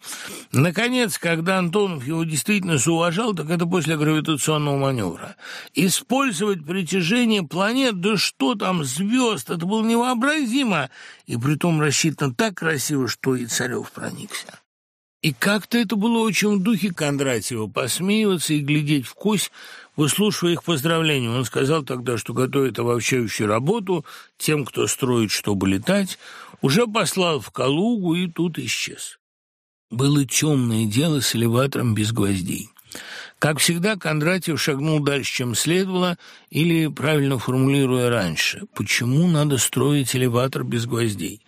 Наконец, когда Антонов его действительно зауважал, так это после гравитационного маневра. Использовать притяжение планет, да что там, звезд, это было невообразимо, и притом рассчитано так красиво, что и Царев проникся. И как-то это было очень в духе Кондратьева, посмеиваться и глядеть в кость, выслушивая их поздравления. Он сказал тогда, что готовит обобщающую работу тем, кто строит, чтобы летать, уже послал в Калугу и тут исчез. Было темное дело с элеватором без гвоздей. Как всегда, Кондратьев шагнул дальше, чем следовало, или, правильно формулируя раньше, почему надо строить элеватор без гвоздей?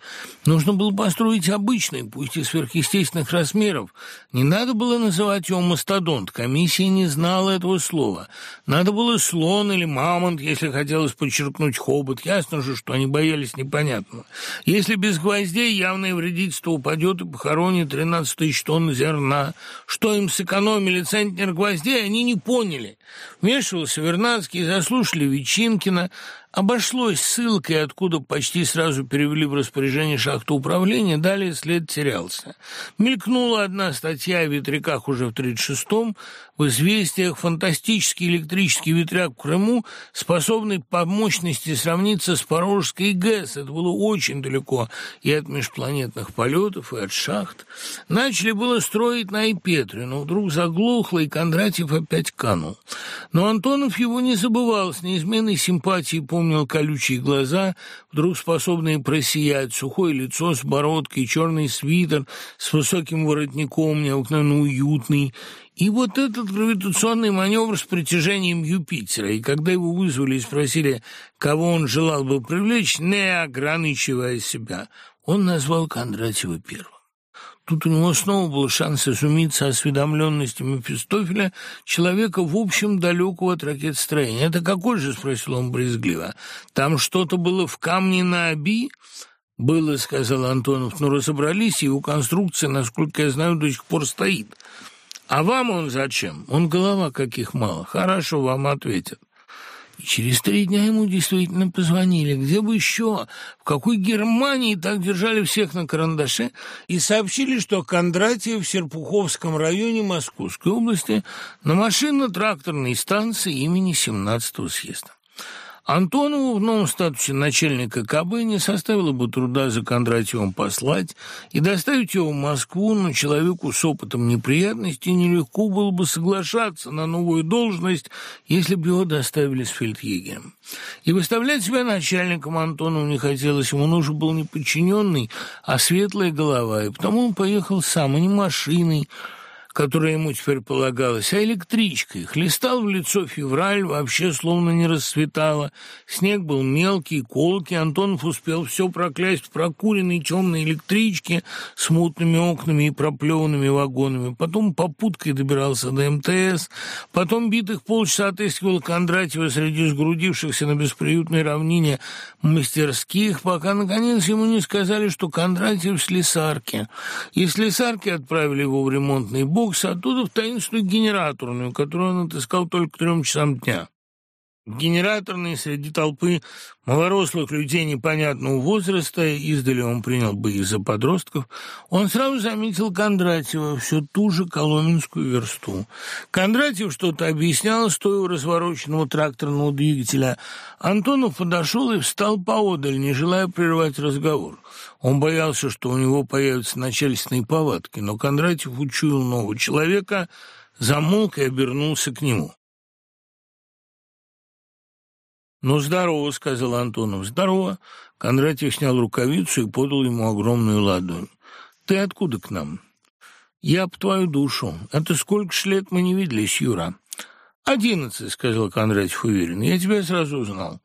Нужно было построить обычный, пусть и сверхъестественных размеров. Не надо было называть его мастодонт, комиссия не знала этого слова. Надо было слон или мамонт, если хотелось подчеркнуть хобот. Ясно же, что они боялись непонятного. Если без гвоздей явное вредительство упадет и похоронит 13 тысяч тонн зерна. Что им сэкономили центнер гвоздей? Везде, они не поняли. Вмешивался Вернадский, заслушали Вечинкина, Обошлось ссылкой, откуда почти сразу перевели в распоряжение шахту управления, далее след терялся. Мелькнула одна статья о ветряках уже в 36-м, в известиях фантастический электрический ветряк в Крыму, способный по мощности сравниться с Порожской ГЭС. Это было очень далеко и от межпланетных полетов, и от шахт. Начали было строить на Ипетре, но вдруг заглохло, и Кондратьев опять канул. Но Антонов его не забывал, с неизменной симпатией помнил вспомнил колючие глаза, вдруг способные просиять, сухое лицо с бородкой, черный свитер с высоким воротником, необыкновенно уютный, и вот этот гравитационный маневр с притяжением Юпитера, и когда его вызвали и спросили, кого он желал бы привлечь, не ограничивая себя, он назвал Кондратьева первым. Тут у него снова был шанс изумиться осведомленности Мефистофеля, человека, в общем, далекого от ракетостроения. «Это какой же?» — спросил он брезгливо. «Там что-то было в камне на оби?» «Было», — сказал Антонов, — «но разобрались, его конструкция, насколько я знаю, до сих пор стоит». «А вам он зачем? Он голова каких мало. Хорошо, вам ответят». Через три дня ему действительно позвонили. Где бы еще? В какой Германии так держали всех на карандаше? И сообщили, что Кондратьев в Серпуховском районе Московской области на машинно-тракторной станции имени 17-го съезда. Антонову в новом статусе начальника КБ не составило бы труда за Кондратьевым послать и доставить его в Москву, но человеку с опытом неприятностей нелегко было бы соглашаться на новую должность, если бы его доставили с фельдъегерем. И выставлять себя начальником Антонову не хотелось, ему нужен был не подчиненный, а светлая голова, и потому он поехал сам, а не машиной, которая ему теперь полагалась, а электричкой. Хлестал в лицо февраль, вообще словно не расцветало. Снег был мелкий, колкий. Антонов успел все проклясть в прокуренной темной электричке с мутными окнами и проплеванными вагонами. Потом попуткой добирался до МТС. Потом битых полчаса отыскивал Кондратьева среди сгрудившихся на бесприютной равнине мастерских, пока, наконец, ему не сказали, что Кондратьев в слесарке. И слесарки отправили его в ремонтный бокс, а оттуда в таинственную генераторную, которую он отыскал только к трем часам дня. Генераторный среди толпы малорослых людей непонятного возраста, издали он принял бы их за подростков, он сразу заметил Кондратьева, всю ту же коломенскую версту. Кондратьев что-то объяснял, стоя у развороченного тракторного двигателя. Антонов подошел и встал поодаль, не желая прерывать разговор. Он боялся, что у него появятся начальственные повадки, но Кондратьев учуял нового человека, замолк и обернулся к нему. «Ну, здорово», — сказал Антонов. «Здорово». Кондратьев снял рукавицу и подал ему огромную ладонь. «Ты откуда к нам?» «Я по твою душу. Это сколько ж лет мы не виделись, Юра?» «Одиннадцать», — сказал Кондратьев уверенно. «Я тебя сразу узнал».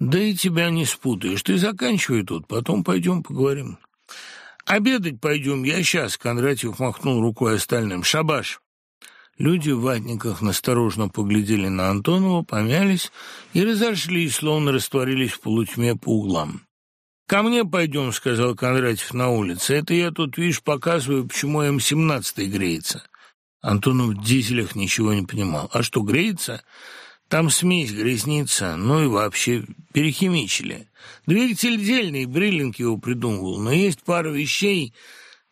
«Да и тебя не спутаешь. Ты заканчивай тут, потом пойдем поговорим». «Обедать пойдем, я сейчас», — Кондратьев махнул рукой остальным. «Шабаш». Люди в ватниках насторожно поглядели на Антонова, помялись и разошлись, словно растворились в полутьме по углам. «Ко мне пойдем», — сказал Кондратьев на улице. «Это я тут, видишь, показываю, почему М-17 греется». Антонов в дизелях ничего не понимал. «А что, греется?» Там смесь грязница, ну и вообще перехимичили. Двигатель дельный, Бриллинг его придумывал, но есть пара вещей,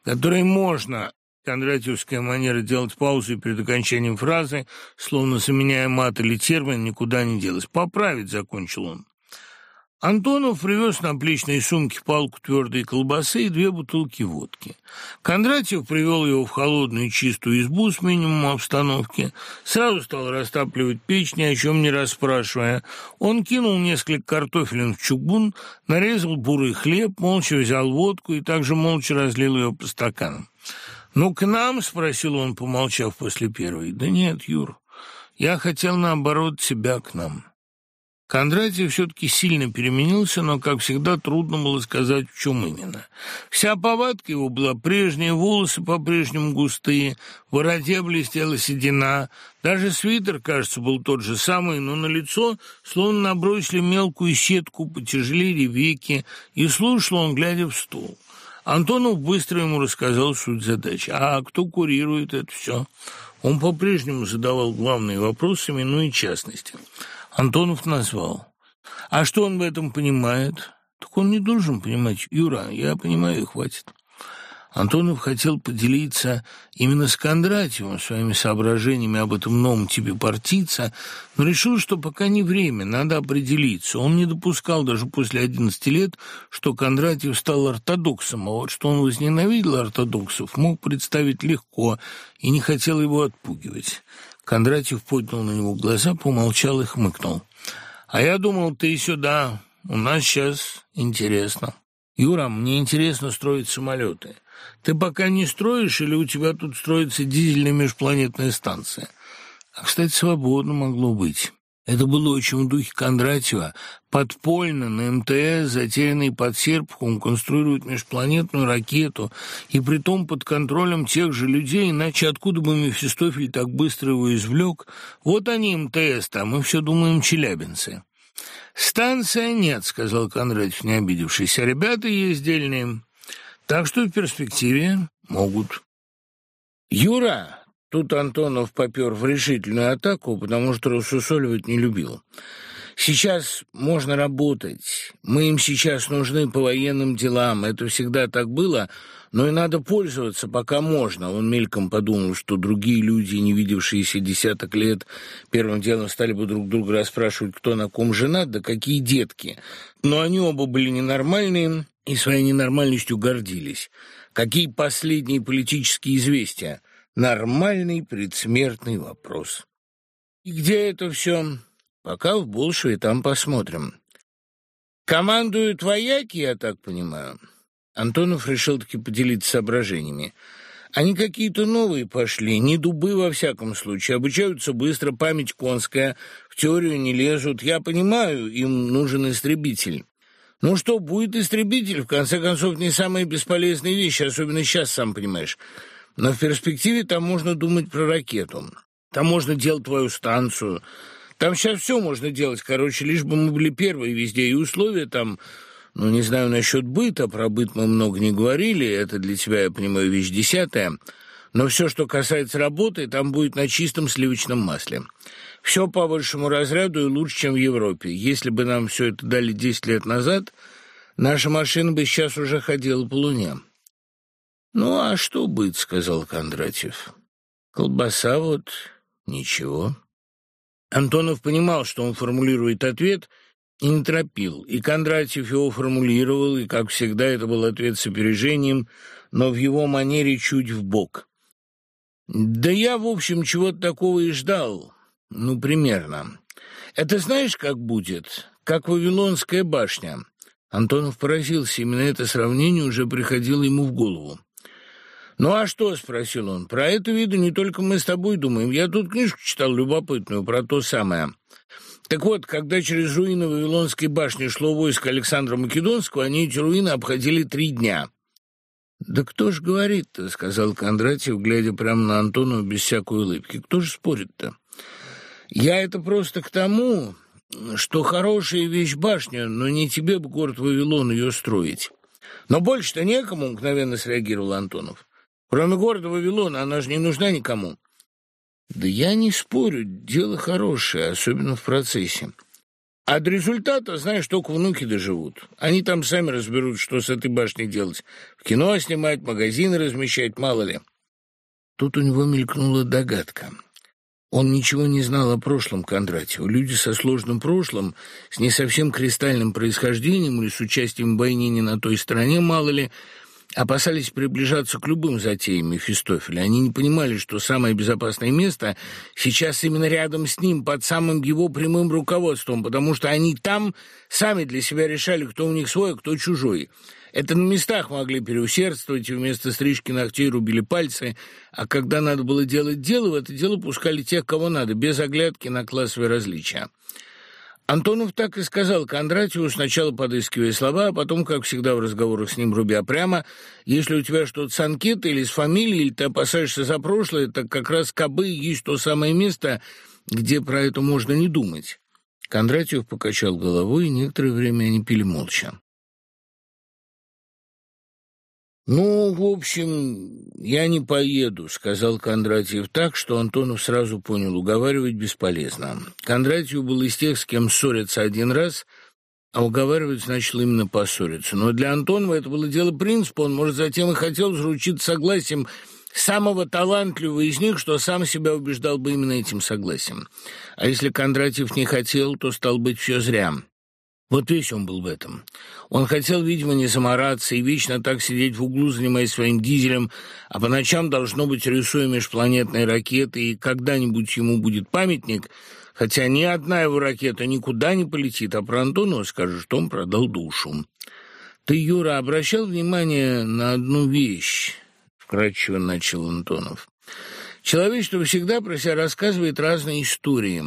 которые можно Кондратьевская манера делать паузу перед окончанием фразы, словно заменяя мат или термин, никуда не делась. «Поправить», — закончил он. Антонов привез на плечной сумке палку твердой колбасы и две бутылки водки. Кондратьев привел его в холодную чистую избу с минимумом обстановки, сразу стал растапливать печь, ни о чем не расспрашивая. Он кинул несколько картофелин в чугун, нарезал бурый хлеб, молча взял водку и также молча разлил ее по стаканам. «Ну, к нам?» — спросил он, помолчав после первой. «Да нет, Юр, я хотел, наоборот, тебя к нам». Кондратьев все-таки сильно переменился, но, как всегда, трудно было сказать, в чем именно. Вся повадка его была прежняя, волосы по-прежнему густые, в бороде блестела седина, даже свитер, кажется, был тот же самый, но на лицо словно набросили мелкую сетку, потяжелели веки, и слушал он, глядя в стол. Антонов быстро ему рассказал суть задачи. А кто курирует это все? Он по-прежнему задавал главные вопросы, минуя частности. Антонов назвал. А что он в этом понимает? Так он не должен понимать. Юра, я понимаю, хватит. Антонов хотел поделиться именно с Кондратьевым своими соображениями об этом новом типе партийца, но решил, что пока не время, надо определиться. Он не допускал даже после 11 лет, что Кондратьев стал ортодоксом, а вот что он возненавидел ортодоксов, мог представить легко и не хотел его отпугивать. Кондратьев поднял на него глаза, помолчал и хмыкнул. «А я думал, ты сюда. У нас сейчас интересно». «Юра, мне интересно строить самолеты. Ты пока не строишь или у тебя тут строится дизельная межпланетная станция? А, кстати, свободно могло быть. Это было очень в духе Кондратьева. Подпольно на МТС, затерянный под Серпухом, конструируют межпланетную ракету, и притом под контролем тех же людей, иначе откуда бы Мефистофель так быстро его извлек? Вот они МТС там, мы все думаем челябинцы. «Станция нет», — сказал Кондратьев, не обидевшись, — «а ребята есть дельные». Так что в перспективе могут. Юра, тут Антонов попер в решительную атаку, потому что рассусоливать не любил. Сейчас можно работать. Мы им сейчас нужны по военным делам. Это всегда так было, но и надо пользоваться, пока можно. Он мельком подумал, что другие люди, не видевшиеся десяток лет, первым делом стали бы друг друга расспрашивать, кто на ком женат, да какие детки. Но они оба были ненормальные, и своей ненормальностью гордились. Какие последние политические известия? Нормальный предсмертный вопрос. И где это все? Пока в Болшеве, там посмотрим. Командуют вояки, я так понимаю. Антонов решил таки поделиться соображениями. Они какие-то новые пошли, не дубы во всяком случае, обучаются быстро, память конская, в теорию не лезут. Я понимаю, им нужен истребитель. Ну что, будет истребитель, в конце концов, не самая бесполезная вещь, особенно сейчас, сам понимаешь. Но в перспективе там можно думать про ракету. Там можно делать твою станцию. Там сейчас все можно делать, короче, лишь бы мы были первые везде, и условия там ну, не знаю насчет быта, про быт мы много не говорили, это для тебя, я понимаю, вещь десятая. Но все, что касается работы, там будет на чистом сливочном масле. Все по высшему разряду и лучше, чем в Европе. Если бы нам все это дали 10 лет назад, наша машина бы сейчас уже ходила по Луне. «Ну, а что быть?» — сказал Кондратьев. «Колбаса вот ничего». Антонов понимал, что он формулирует ответ — и не торопил. И Кондратьев его формулировал, и, как всегда, это был ответ с опережением, но в его манере чуть в бок. «Да я, в общем, чего-то такого и ждал. Ну, примерно. Это знаешь, как будет? Как Вавилонская башня». Антонов поразился, именно это сравнение уже приходило ему в голову. «Ну а что?» — спросил он. «Про это, виду, не только мы с тобой думаем. Я тут книжку читал любопытную про то самое. Так вот, когда через руины Вавилонской башни шло войско Александра Македонского, они эти руины обходили три дня. «Да кто ж говорит-то?» — сказал Кондратьев, глядя прямо на Антонова без всякой улыбки. «Кто же спорит-то?» «Я это просто к тому, что хорошая вещь башня, но не тебе бы город Вавилон ее строить». «Но больше-то некому», — мгновенно среагировал Антонов. «Кроме города Вавилона она же не нужна никому». Да я не спорю, дело хорошее, особенно в процессе. А до результата, знаешь, только внуки доживут. Они там сами разберут, что с этой башней делать. В кино снимать, магазины размещать, мало ли. Тут у него мелькнула догадка. Он ничего не знал о прошлом Кондратьева. Люди со сложным прошлым, с не совсем кристальным происхождением или с участием в войне не на той стороне, мало ли, опасались приближаться к любым затеям Мефистофеля. Они не понимали, что самое безопасное место сейчас именно рядом с ним, под самым его прямым руководством, потому что они там сами для себя решали, кто у них свой, а кто чужой. Это на местах могли переусердствовать и вместо стрижки ногтей рубили пальцы, а когда надо было делать дело, в это дело пускали тех, кого надо, без оглядки на классовые различия. Антонов так и сказал Кондратьеву, сначала подыскивая слова, а потом, как всегда в разговорах с ним, рубя прямо, «Если у тебя что-то с анкетой или с фамилией, или ты опасаешься за прошлое, так как раз Кобы есть то самое место, где про это можно не думать». Кондратьев покачал головой, и некоторое время они пили молча. «Ну, в общем, я не поеду», — сказал Кондратьев так, что Антонов сразу понял, уговаривать бесполезно. Кондратьев был из тех, с кем ссорятся один раз, а уговаривать значило именно поссориться. Но для Антонова это было дело принципа, он, может, затем и хотел заручиться согласием самого талантливого из них, что сам себя убеждал бы именно этим согласием. А если Кондратьев не хотел, то, стал быть, все зря. Вот весь он был в этом. Он хотел, видимо, не замораться и вечно так сидеть в углу, занимаясь своим дизелем, а по ночам, должно быть, рисуя межпланетные ракеты, и когда-нибудь ему будет памятник, хотя ни одна его ракета никуда не полетит, а про Антонова скажешь, что он продал душу. «Ты, Юра, обращал внимание на одну вещь?» — вкратчиво начал Антонов. «Человечество всегда про себя рассказывает разные истории».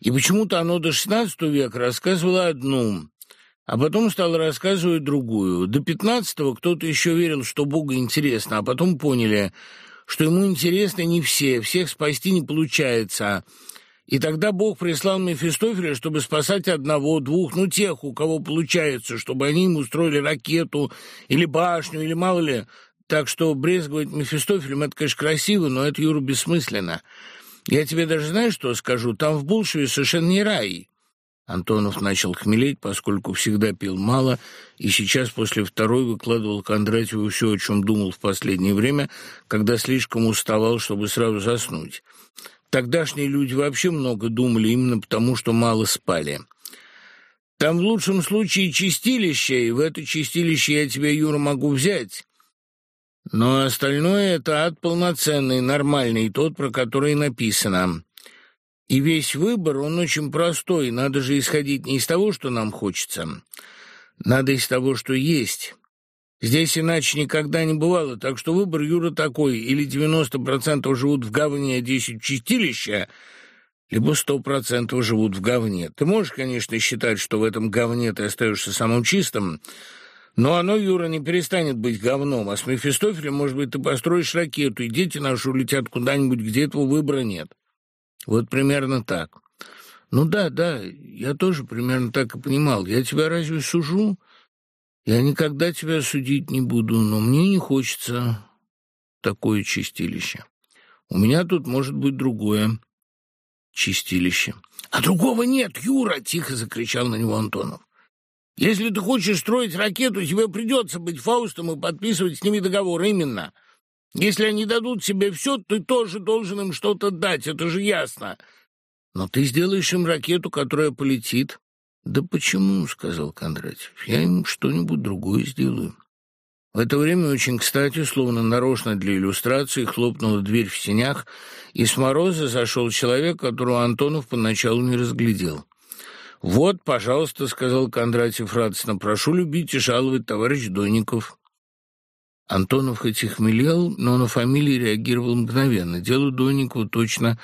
И почему-то оно до XVI века рассказывало одну, а потом стало рассказывать другую. До XV кто-то еще верил, что Богу интересно, а потом поняли, что ему интересны не все, всех спасти не получается. И тогда Бог прислал Мефистофеля, чтобы спасать одного, двух, ну, тех, у кого получается, чтобы они ему устроили ракету или башню, или мало ли. Так что брезговать Мефистофелем – это, конечно, красиво, но это, Юра, бессмысленно. Я тебе даже знаю, что скажу, там в Булшеве совершенно не рай». Антонов начал хмелеть, поскольку всегда пил мало, и сейчас после второй выкладывал Кондратьеву все, о чем думал в последнее время, когда слишком уставал, чтобы сразу заснуть. Тогдашние люди вообще много думали именно потому, что мало спали. Там в лучшем случае чистилище, и в это чистилище я тебя, Юра, могу взять. Но остальное — это ад полноценный, нормальный, тот, про который написано. И весь выбор, он очень простой. Надо же исходить не из того, что нам хочется. Надо из того, что есть. Здесь иначе никогда не бывало, так что выбор Юра такой. Или 90% живут в говне, а 10 в чистилище, либо 100% живут в говне. Ты можешь, конечно, считать, что в этом говне ты остаешься самым чистым, но оно, Юра, не перестанет быть говном, а с Мефистофелем, может быть, ты построишь ракету, и дети наши улетят куда-нибудь, где этого выбора нет. Вот примерно так. Ну да, да, я тоже примерно так и понимал. Я тебя разве сужу? Я никогда тебя судить не буду, но мне не хочется такое чистилище. У меня тут может быть другое чистилище. — А другого нет, Юра! — тихо закричал на него Антонов. — Если ты хочешь строить ракету, тебе придется быть Фаустом и подписывать с ними договор именно. Если они дадут тебе все, ты тоже должен им что-то дать, это же ясно. Но ты сделаешь им ракету, которая полетит, «Да почему?» — сказал Кондратьев. «Я им что-нибудь другое сделаю». В это время очень кстати, словно нарочно для иллюстрации, хлопнула дверь в сенях, и с мороза зашел человек, которого Антонов поначалу не разглядел. «Вот, пожалуйста», — сказал Кондратьев радостно, — «прошу любить и жаловать товарищ Донников». Антонов хоть и хмелел, но на фамилии реагировал мгновенно. Дело Донникова точно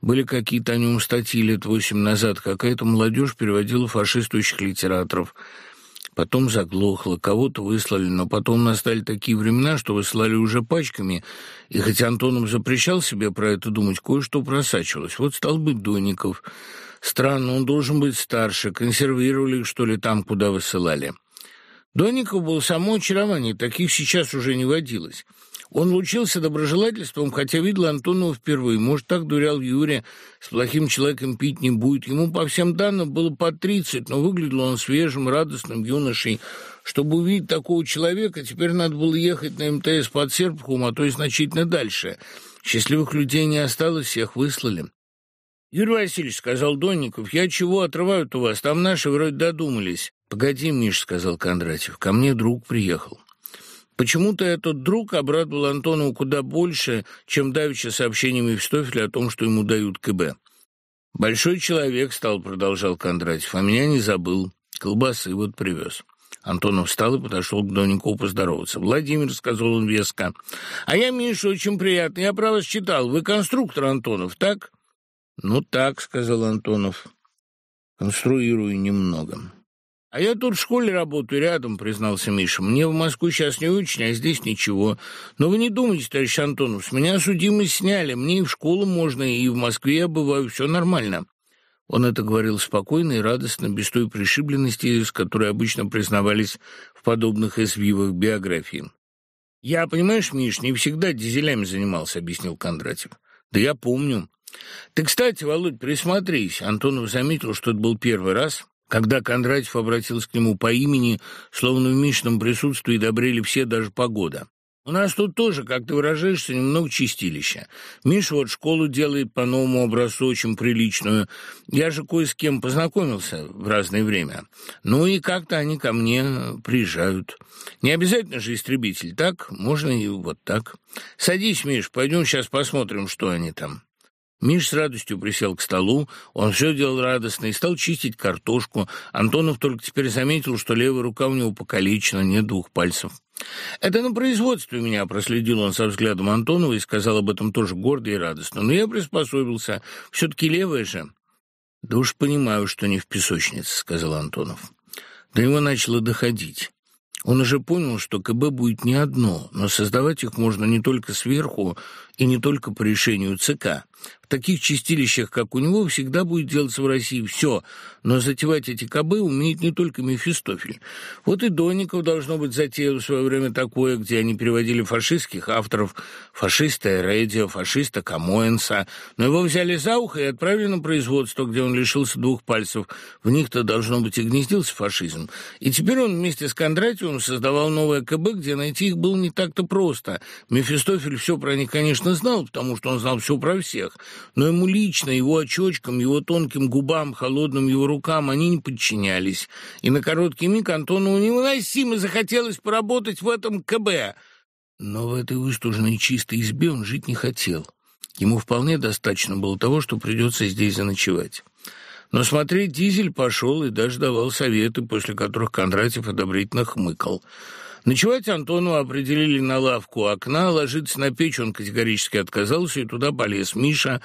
были какие-то о нем статьи лет восемь назад. Какая-то молодежь переводила фашистующих литераторов. Потом заглохло, кого-то выслали, но потом настали такие времена, что выслали уже пачками, и хотя Антонов запрещал себе про это думать, кое-что просачивалось. Вот стал быть Доников. Странно, он должен быть старше, консервировали их, что ли, там, куда высылали. Доников был само очарование, таких сейчас уже не водилось. Он лучился доброжелательством, хотя видел Антонова впервые. Может, так дурял Юрия, с плохим человеком пить не будет. Ему, по всем данным, было по тридцать, но выглядел он свежим, радостным юношей. Чтобы увидеть такого человека, теперь надо было ехать на МТС под Серпухом, а то и значительно дальше. Счастливых людей не осталось, всех выслали. «Юрий Васильевич», — сказал Донников, — «я чего отрывают у вас? Там наши вроде додумались». «Погоди, Миш», — сказал Кондратьев, — «ко мне друг приехал». Почему-то этот друг обрадовал Антонову куда больше, чем давеча сообщениями Мефистофеля о том, что ему дают КБ. «Большой человек стал», — продолжал Кондратьев, — «а меня не забыл. Колбасы вот привез». Антонов встал и подошел к Доникову поздороваться. «Владимир», — сказал он веско, — «а я, Миша, очень приятно. Я про вас читал. Вы конструктор, Антонов, так?» «Ну, так», — сказал Антонов. «Конструирую немного». «А я тут в школе работаю рядом», — признался Миша. «Мне в Москву сейчас не очень, а здесь ничего. Но вы не думайте, товарищ Антонов, с меня судимость сняли. Мне и в школу можно, и в Москве я бываю, все нормально». Он это говорил спокойно и радостно, без той пришибленности, с которой обычно признавались в подобных извивах биографии. «Я, понимаешь, Миш, не всегда дизелями занимался», — объяснил Кондратьев. «Да я помню». «Ты, кстати, Володь, присмотрись». Антонов заметил, что это был первый раз, когда Кондратьев обратился к нему по имени, словно в Мишном присутствии добрели все, даже погода. У нас тут тоже, как ты выражаешься, немного чистилища. Миша вот школу делает по новому образцу, очень приличную. Я же кое с кем познакомился в разное время. Ну и как-то они ко мне приезжают. Не обязательно же истребитель, так? Можно и вот так. Садись, Миш, пойдем сейчас посмотрим, что они там. Миш с радостью присел к столу, он все делал радостно и стал чистить картошку. Антонов только теперь заметил, что левая рука у него покалечена, нет двух пальцев. «Это на производстве меня», — проследил он со взглядом Антонова и сказал об этом тоже гордо и радостно. «Но я приспособился. Все-таки левая же». «Да уж понимаю, что не в песочнице», — сказал Антонов. До него начало доходить. Он уже понял, что КБ будет не одно, но создавать их можно не только сверху и не только по решению ЦК. В таких чистилищах, как у него, всегда будет делаться в России все, но затевать эти кобы умеет не только Мефистофель. Вот и Донников, должно быть, затеял в свое время такое, где они переводили фашистских авторов, фашиста Эредио, фашиста Камоэнса, но его взяли за ухо и отправили на производство, где он лишился двух пальцев. В них-то, должно быть, и гнездился фашизм. И теперь он вместе с Кондратьевым создавал новое КБ, где найти их было не так-то просто. Мефистофель все про них, конечно, знал, потому что он знал все про всех – но ему лично, его очочкам, его тонким губам, холодным его рукам они не подчинялись. И на короткий миг Антону невыносимо захотелось поработать в этом КБ. Но в этой выстуженной чистой избе он жить не хотел. Ему вполне достаточно было того, что придется здесь заночевать. Но смотреть дизель пошел и даже давал советы, после которых Кондратьев одобрительно хмыкал. Ночевать Антону определили на лавку окна, ложиться на печь он категорически отказался, и туда полез Миша.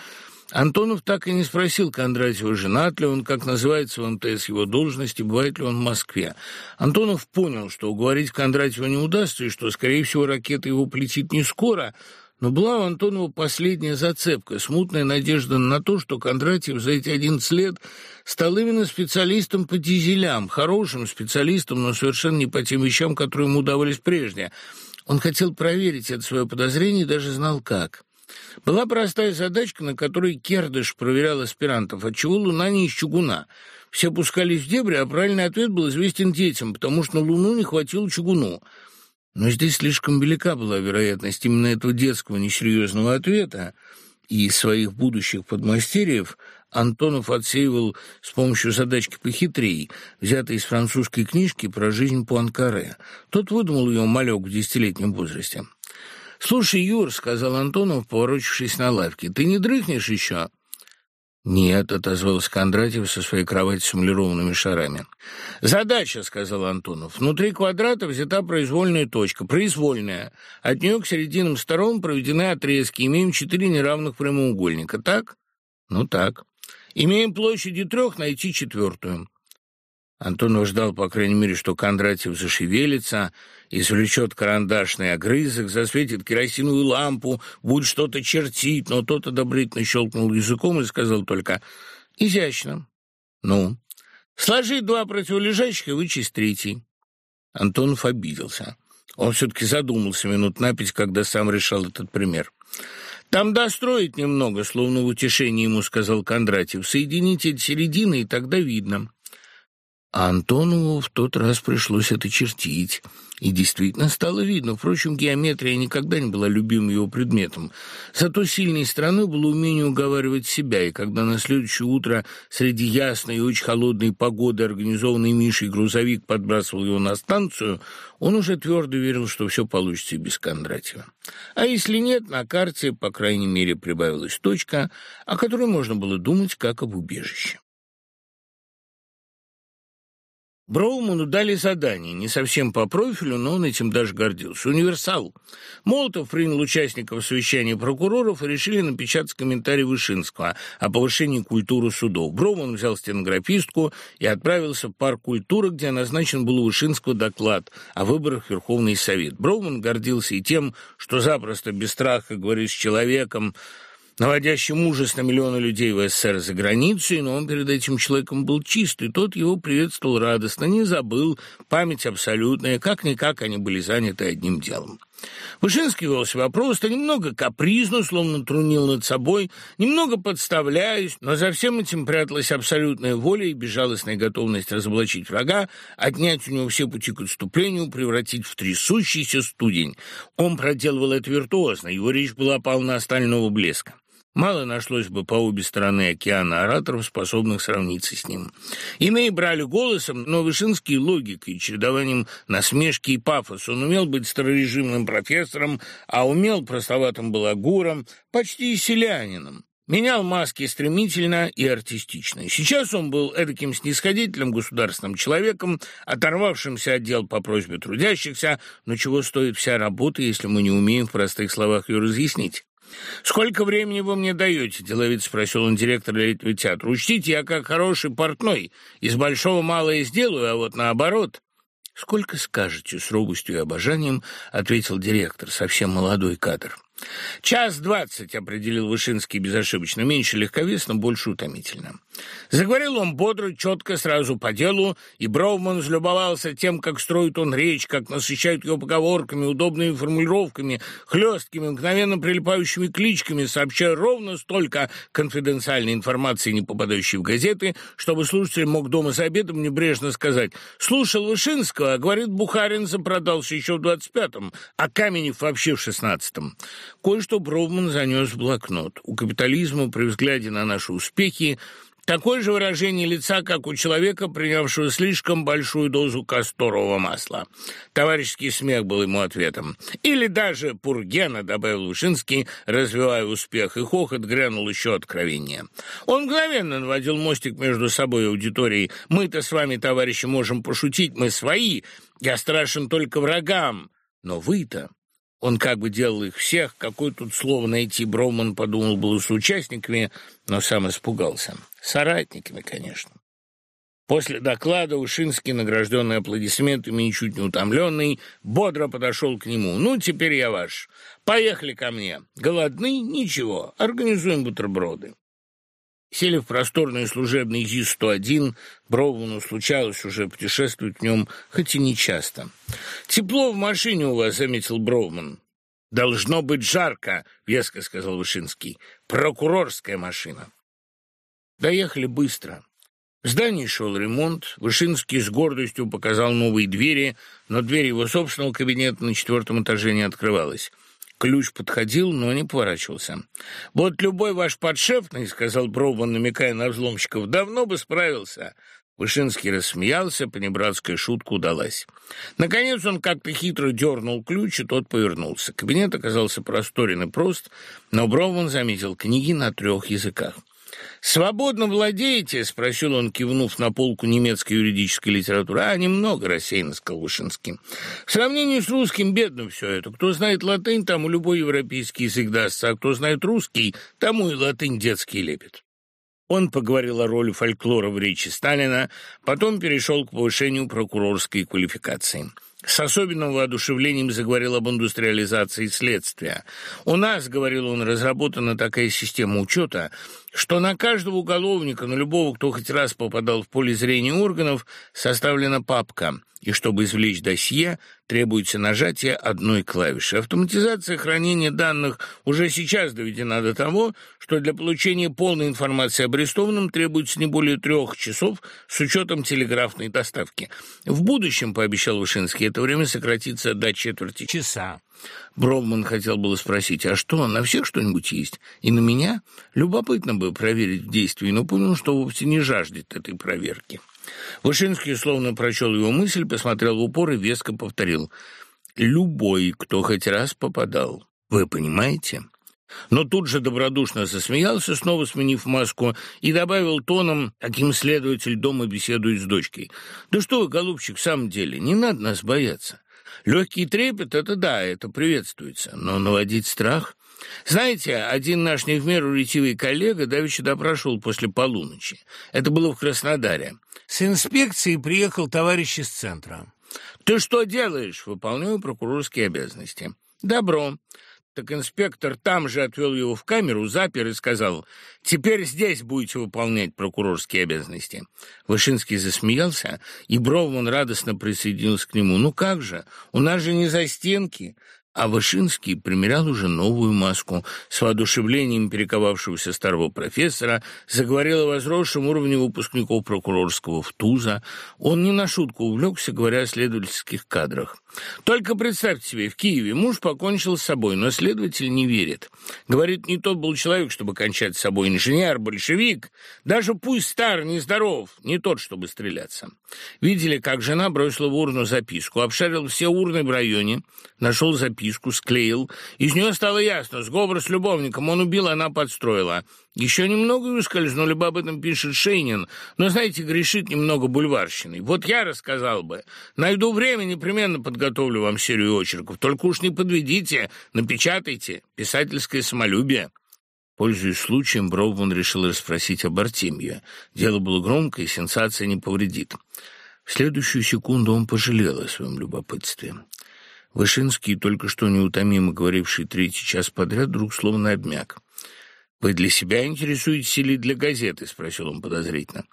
Антонов так и не спросил Кондратьева, женат ли он, как называется в МТС его должности, бывает ли он в Москве. Антонов понял, что уговорить Кондратьева не удастся, и что, скорее всего, ракета его полетит не скоро, но была у Антонова последняя зацепка, смутная надежда на то, что Кондратьев за эти одиннадцать лет стал именно специалистом по дизелям, хорошим специалистом, но совершенно не по тем вещам, которые ему давались прежде. Он хотел проверить это свое подозрение и даже знал как. Была простая задачка, на которой Кердыш проверял аспирантов, отчего Луна не из чугуна. Все пускались в дебри, а правильный ответ был известен детям, потому что на Луну не хватило чугуну. Но здесь слишком велика была вероятность именно этого детского несерьезного ответа, и своих будущих подмастерьев Антонов отсеивал с помощью задачки похитрей, взятой из французской книжки про жизнь Пуанкаре. Тот выдумал ее малек в десятилетнем возрасте. «Слушай, Юр», — сказал Антонов, поворочившись на лавке, — «ты не дрыхнешь еще?» «Нет», — отозвался Кондратьев со своей кровати с эмалированными шарами. «Задача», — сказал Антонов. «Внутри квадрата взята произвольная точка, произвольная. От нее к серединам сторон проведены отрезки. Имеем четыре неравных прямоугольника. Так?» «Ну, так. Имеем площади трех, найти четвертую». Антонов ждал, по крайней мере, что Кондратьев зашевелится, извлечет карандашный огрызок, засветит керосиновую лампу, будет что-то чертить, но тот одобрительно щелкнул языком и сказал только «изящно». «Ну?» «Сложи два противолежащих и вычесть третий». Антонов обиделся. Он все-таки задумался минут на пять, когда сам решал этот пример. «Там достроить немного», — словно в утешении ему сказал Кондратьев. «Соедините эти середины, и тогда видно». А Антонову в тот раз пришлось это чертить. И действительно стало видно. Впрочем, геометрия никогда не была любимым его предметом. Зато сильной стороной было умение уговаривать себя, и когда на следующее утро среди ясной и очень холодной погоды организованный Мишей грузовик подбрасывал его на станцию, он уже твердо верил, что все получится без Кондратьева. А если нет, на карте, по крайней мере, прибавилась точка, о которой можно было думать как об убежище. Броуману дали задание, не совсем по профилю, но он этим даже гордился. Универсал. Молотов принял участников совещания прокуроров и решили напечатать комментарий Вышинского о повышении культуры судов. Броуман взял стенографистку и отправился в парк культуры, где назначен был у Вышинского доклад о выборах Верховный Совет. Броуман гордился и тем, что запросто, без страха, говорит с человеком, наводящим ужас на миллионы людей в СССР за границей, но он перед этим человеком был чист, и тот его приветствовал радостно, не забыл, память абсолютная, как-никак они были заняты одним делом. Вышинский вел себя просто, немного капризно, словно трунил над собой, немного подставляясь, но за всем этим пряталась абсолютная воля и безжалостная готовность разоблачить врага, отнять у него все пути к отступлению, превратить в трясущийся студень. Он проделывал это виртуозно, его речь была полна стального блеска. Мало нашлось бы по обе стороны океана ораторов, способных сравниться с ним. Иные брали голосом, но Вышинский логикой, чередованием насмешки и пафоса. Он умел быть старорежимным профессором, а умел простоватым балагуром, почти селянином. Менял маски стремительно и артистично. Сейчас он был эдаким снисходительным государственным человеком, оторвавшимся от дел по просьбе трудящихся, но чего стоит вся работа, если мы не умеем в простых словах ее разъяснить? «Сколько времени вы мне даете?» – деловито спросил он директора летнего театра. «Учтите, я как хороший портной. Из большого малое сделаю, а вот наоборот». «Сколько скажете?» – с робостью и обожанием ответил директор, совсем молодой кадр. «Час двадцать», — определил Вышинский безошибочно, меньше легковесно, больше утомительно. Заговорил он бодро, четко, сразу по делу, и Броуман взлюбовался тем, как строит он речь, как насыщают ее поговорками, удобными формулировками, хлесткими, мгновенно прилипающими кличками, сообщая ровно столько конфиденциальной информации, не попадающей в газеты, чтобы слушатель мог дома за обедом небрежно сказать «Слушал Вышинского, а, говорит, Бухарин запродался еще в двадцать пятом, а Каменев вообще в шестнадцатом». Кое-что Броуман занес в блокнот. У капитализма при взгляде на наши успехи Такое же выражение лица, как у человека, принявшего слишком большую дозу касторового масла. Товарищеский смех был ему ответом. Или даже Пургена, добавил Ушинский, развивая успех, и хохот грянул еще откровение. Он мгновенно наводил мостик между собой и аудиторией. «Мы-то с вами, товарищи, можем пошутить, мы свои. Я страшен только врагам. Но вы-то...» Он как бы делал их всех, какое тут слово найти, Броуман подумал было с участниками, но сам испугался. Соратниками, конечно. После доклада Ушинский, награжденный аплодисментами, ничуть не утомленный, бодро подошел к нему. «Ну, теперь я ваш. Поехали ко мне. Голодны? Ничего. Организуем бутерброды». Сели в просторный служебный ЗИС-101, Броувану случалось уже путешествовать в нем, хоть и не часто. «Тепло в машине у вас», — заметил Броуман. «Должно быть жарко», — веско сказал Вышинский. «Прокурорская машина». Доехали быстро. В здании шел ремонт. Вышинский с гордостью показал новые двери, но дверь его собственного кабинета на четвертом этаже не открывалась. Ключ подходил, но не поворачивался. «Вот любой ваш подшефный, — сказал Броуман, намекая на взломщиков, — давно бы справился». Вышинский рассмеялся, понебратская шутка удалась. Наконец он как-то хитро дернул ключ, и тот повернулся. Кабинет оказался просторен и прост, но Броуман заметил книги на трех языках. «Свободно владеете?» — спросил он, кивнув на полку немецкой юридической литературы. «А, немного», — рассеянно сказал Вышинский. «В сравнении с русским бедно все это. Кто знает латынь, тому любой европейский язык дастся, а кто знает русский, тому и латынь детский лепит». Он поговорил о роли фольклора в речи Сталина, потом перешел к повышению прокурорской квалификации. С особенным воодушевлением заговорил об индустриализации следствия. «У нас, — говорил он, — разработана такая система учета, что на каждого уголовника, на любого, кто хоть раз попадал в поле зрения органов, составлена папка, и чтобы извлечь досье, требуется нажатие одной клавиши. Автоматизация хранения данных уже сейчас доведена до того, что для получения полной информации об арестованном требуется не более трех часов с учетом телеграфной доставки. В будущем, пообещал Вышинский, это время сократится до четверти часа. Бровман хотел было спросить, а что, на всех что-нибудь есть? И на меня? Любопытно бы проверить в действии, но понял, что вовсе не жаждет этой проверки. Вышинский словно прочел его мысль, посмотрел в упор и веско повторил. «Любой, кто хоть раз попадал. Вы понимаете?» Но тут же добродушно засмеялся, снова сменив маску, и добавил тоном, каким следователь дома беседует с дочкой. «Да что вы, голубчик, в самом деле, не надо нас бояться. Легкий трепет — это да, это приветствуется, но наводить страх... Знаете, один наш не в меру ретивый коллега давеча допрашивал после полуночи. Это было в Краснодаре. С инспекцией приехал товарищ из центра. «Ты что делаешь?» «Выполняю прокурорские обязанности». «Добро. Так инспектор там же отвел его в камеру, запер и сказал, «Теперь здесь будете выполнять прокурорские обязанности». Вышинский засмеялся, и Бровман радостно присоединился к нему. «Ну как же, у нас же не за стенки. А Вышинский примерял уже новую маску. С воодушевлением перековавшегося старого профессора заговорил о возросшем уровне выпускников прокурорского в ТУЗа. Он не на шутку увлекся, говоря о следовательских кадрах. Только представьте себе, в Киеве муж покончил с собой, но следователь не верит. Говорит, не тот был человек, чтобы кончать с собой. Инженер, большевик, даже пусть стар, нездоров, не тот, чтобы стреляться. Видели, как жена бросила в урну записку, обшарил все урны в районе, нашел записку, склеил. Из нее стало ясно, сговор с любовником, он убил, она подстроила. Еще немного и ускользнули бы, об этом пишет Шейнин, но, знаете, грешит немного бульварщиной. Вот я рассказал бы. Найду время, непременно подготовлю вам серию очерков. Только уж не подведите, напечатайте. Писательское самолюбие. Пользуясь случаем, Броуван решил расспросить об Артемье. Дело было громкое, сенсация не повредит. В следующую секунду он пожалел о своем любопытстве. Вышинский, только что неутомимо говоривший третий час подряд, вдруг словно обмяк. «Вы для себя интересуетесь или для газеты?» — спросил он подозрительно.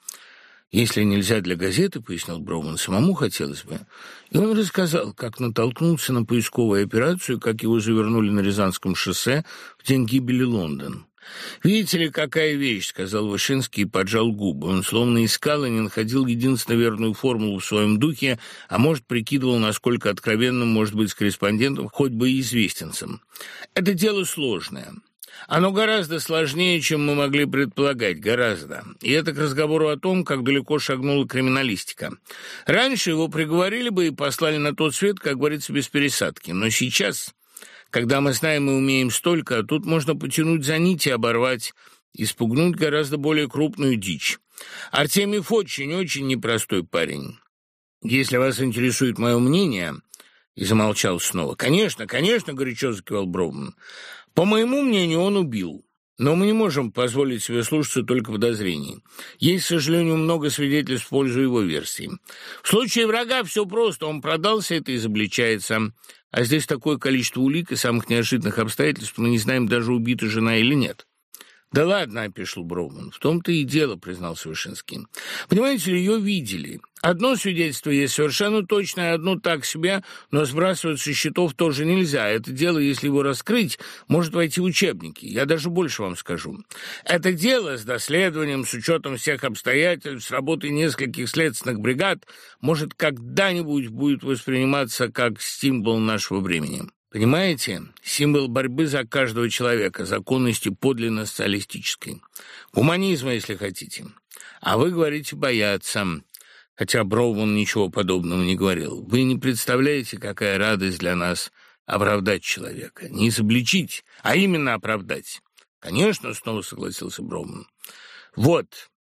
«Если нельзя для газеты, — пояснил Броуман, — самому хотелось бы». И он рассказал, как натолкнулся на поисковую операцию, как его завернули на Рязанском шоссе в день гибели Лондон. «Видите ли, какая вещь», — сказал Вышинский и поджал губы. Он словно искал и не находил единственно верную формулу в своем духе, а может, прикидывал, насколько откровенным может быть с корреспондентом, хоть бы и известенцем. «Это дело сложное. Оно гораздо сложнее, чем мы могли предполагать, гораздо. И это к разговору о том, как далеко шагнула криминалистика. Раньше его приговорили бы и послали на тот свет, как говорится, без пересадки. Но сейчас, когда мы знаем и умеем столько, тут можно потянуть за нити, оборвать, испугнуть гораздо более крупную дичь. Артемьев очень-очень непростой парень. Если вас интересует мое мнение, и замолчал снова. «Конечно, конечно!» — горячо закивал Броуман. «По моему мнению, он убил. Но мы не можем позволить себе слушаться только подозрений. Есть, к сожалению, много свидетельств в пользу его версии. В случае врага все просто. Он продался это изобличается. А здесь такое количество улик и самых неожиданных обстоятельств, мы не знаем, даже убита жена или нет. «Да ладно», — опешил Броуман, — «в том-то и дело», — признался Вышинский. «Понимаете ли, ее видели. Одно свидетельство есть совершенно точное, одно так себе, но сбрасывать со счетов тоже нельзя. Это дело, если его раскрыть, может войти в учебники. Я даже больше вам скажу. Это дело с доследованием, с учетом всех обстоятельств, с работой нескольких следственных бригад, может когда-нибудь будет восприниматься как символ нашего времени». Понимаете, символ борьбы за каждого человека, законности подлинно социалистической. Гуманизма, если хотите. А вы говорите «бояться». Хотя Броуман ничего подобного не говорил. Вы не представляете, какая радость для нас оправдать человека. Не изобличить, а именно оправдать. Конечно, снова согласился Броуман. Вот.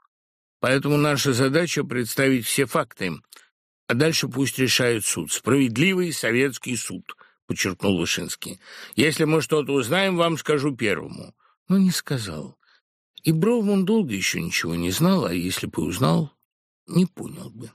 Поэтому наша задача представить все факты, а дальше пусть решает суд. Справедливый советский суд –— подчеркнул Вышинский. «Если мы что-то узнаем, вам скажу первому». Но не сказал. И Броуман долго еще ничего не знал, а если бы узнал, не понял бы.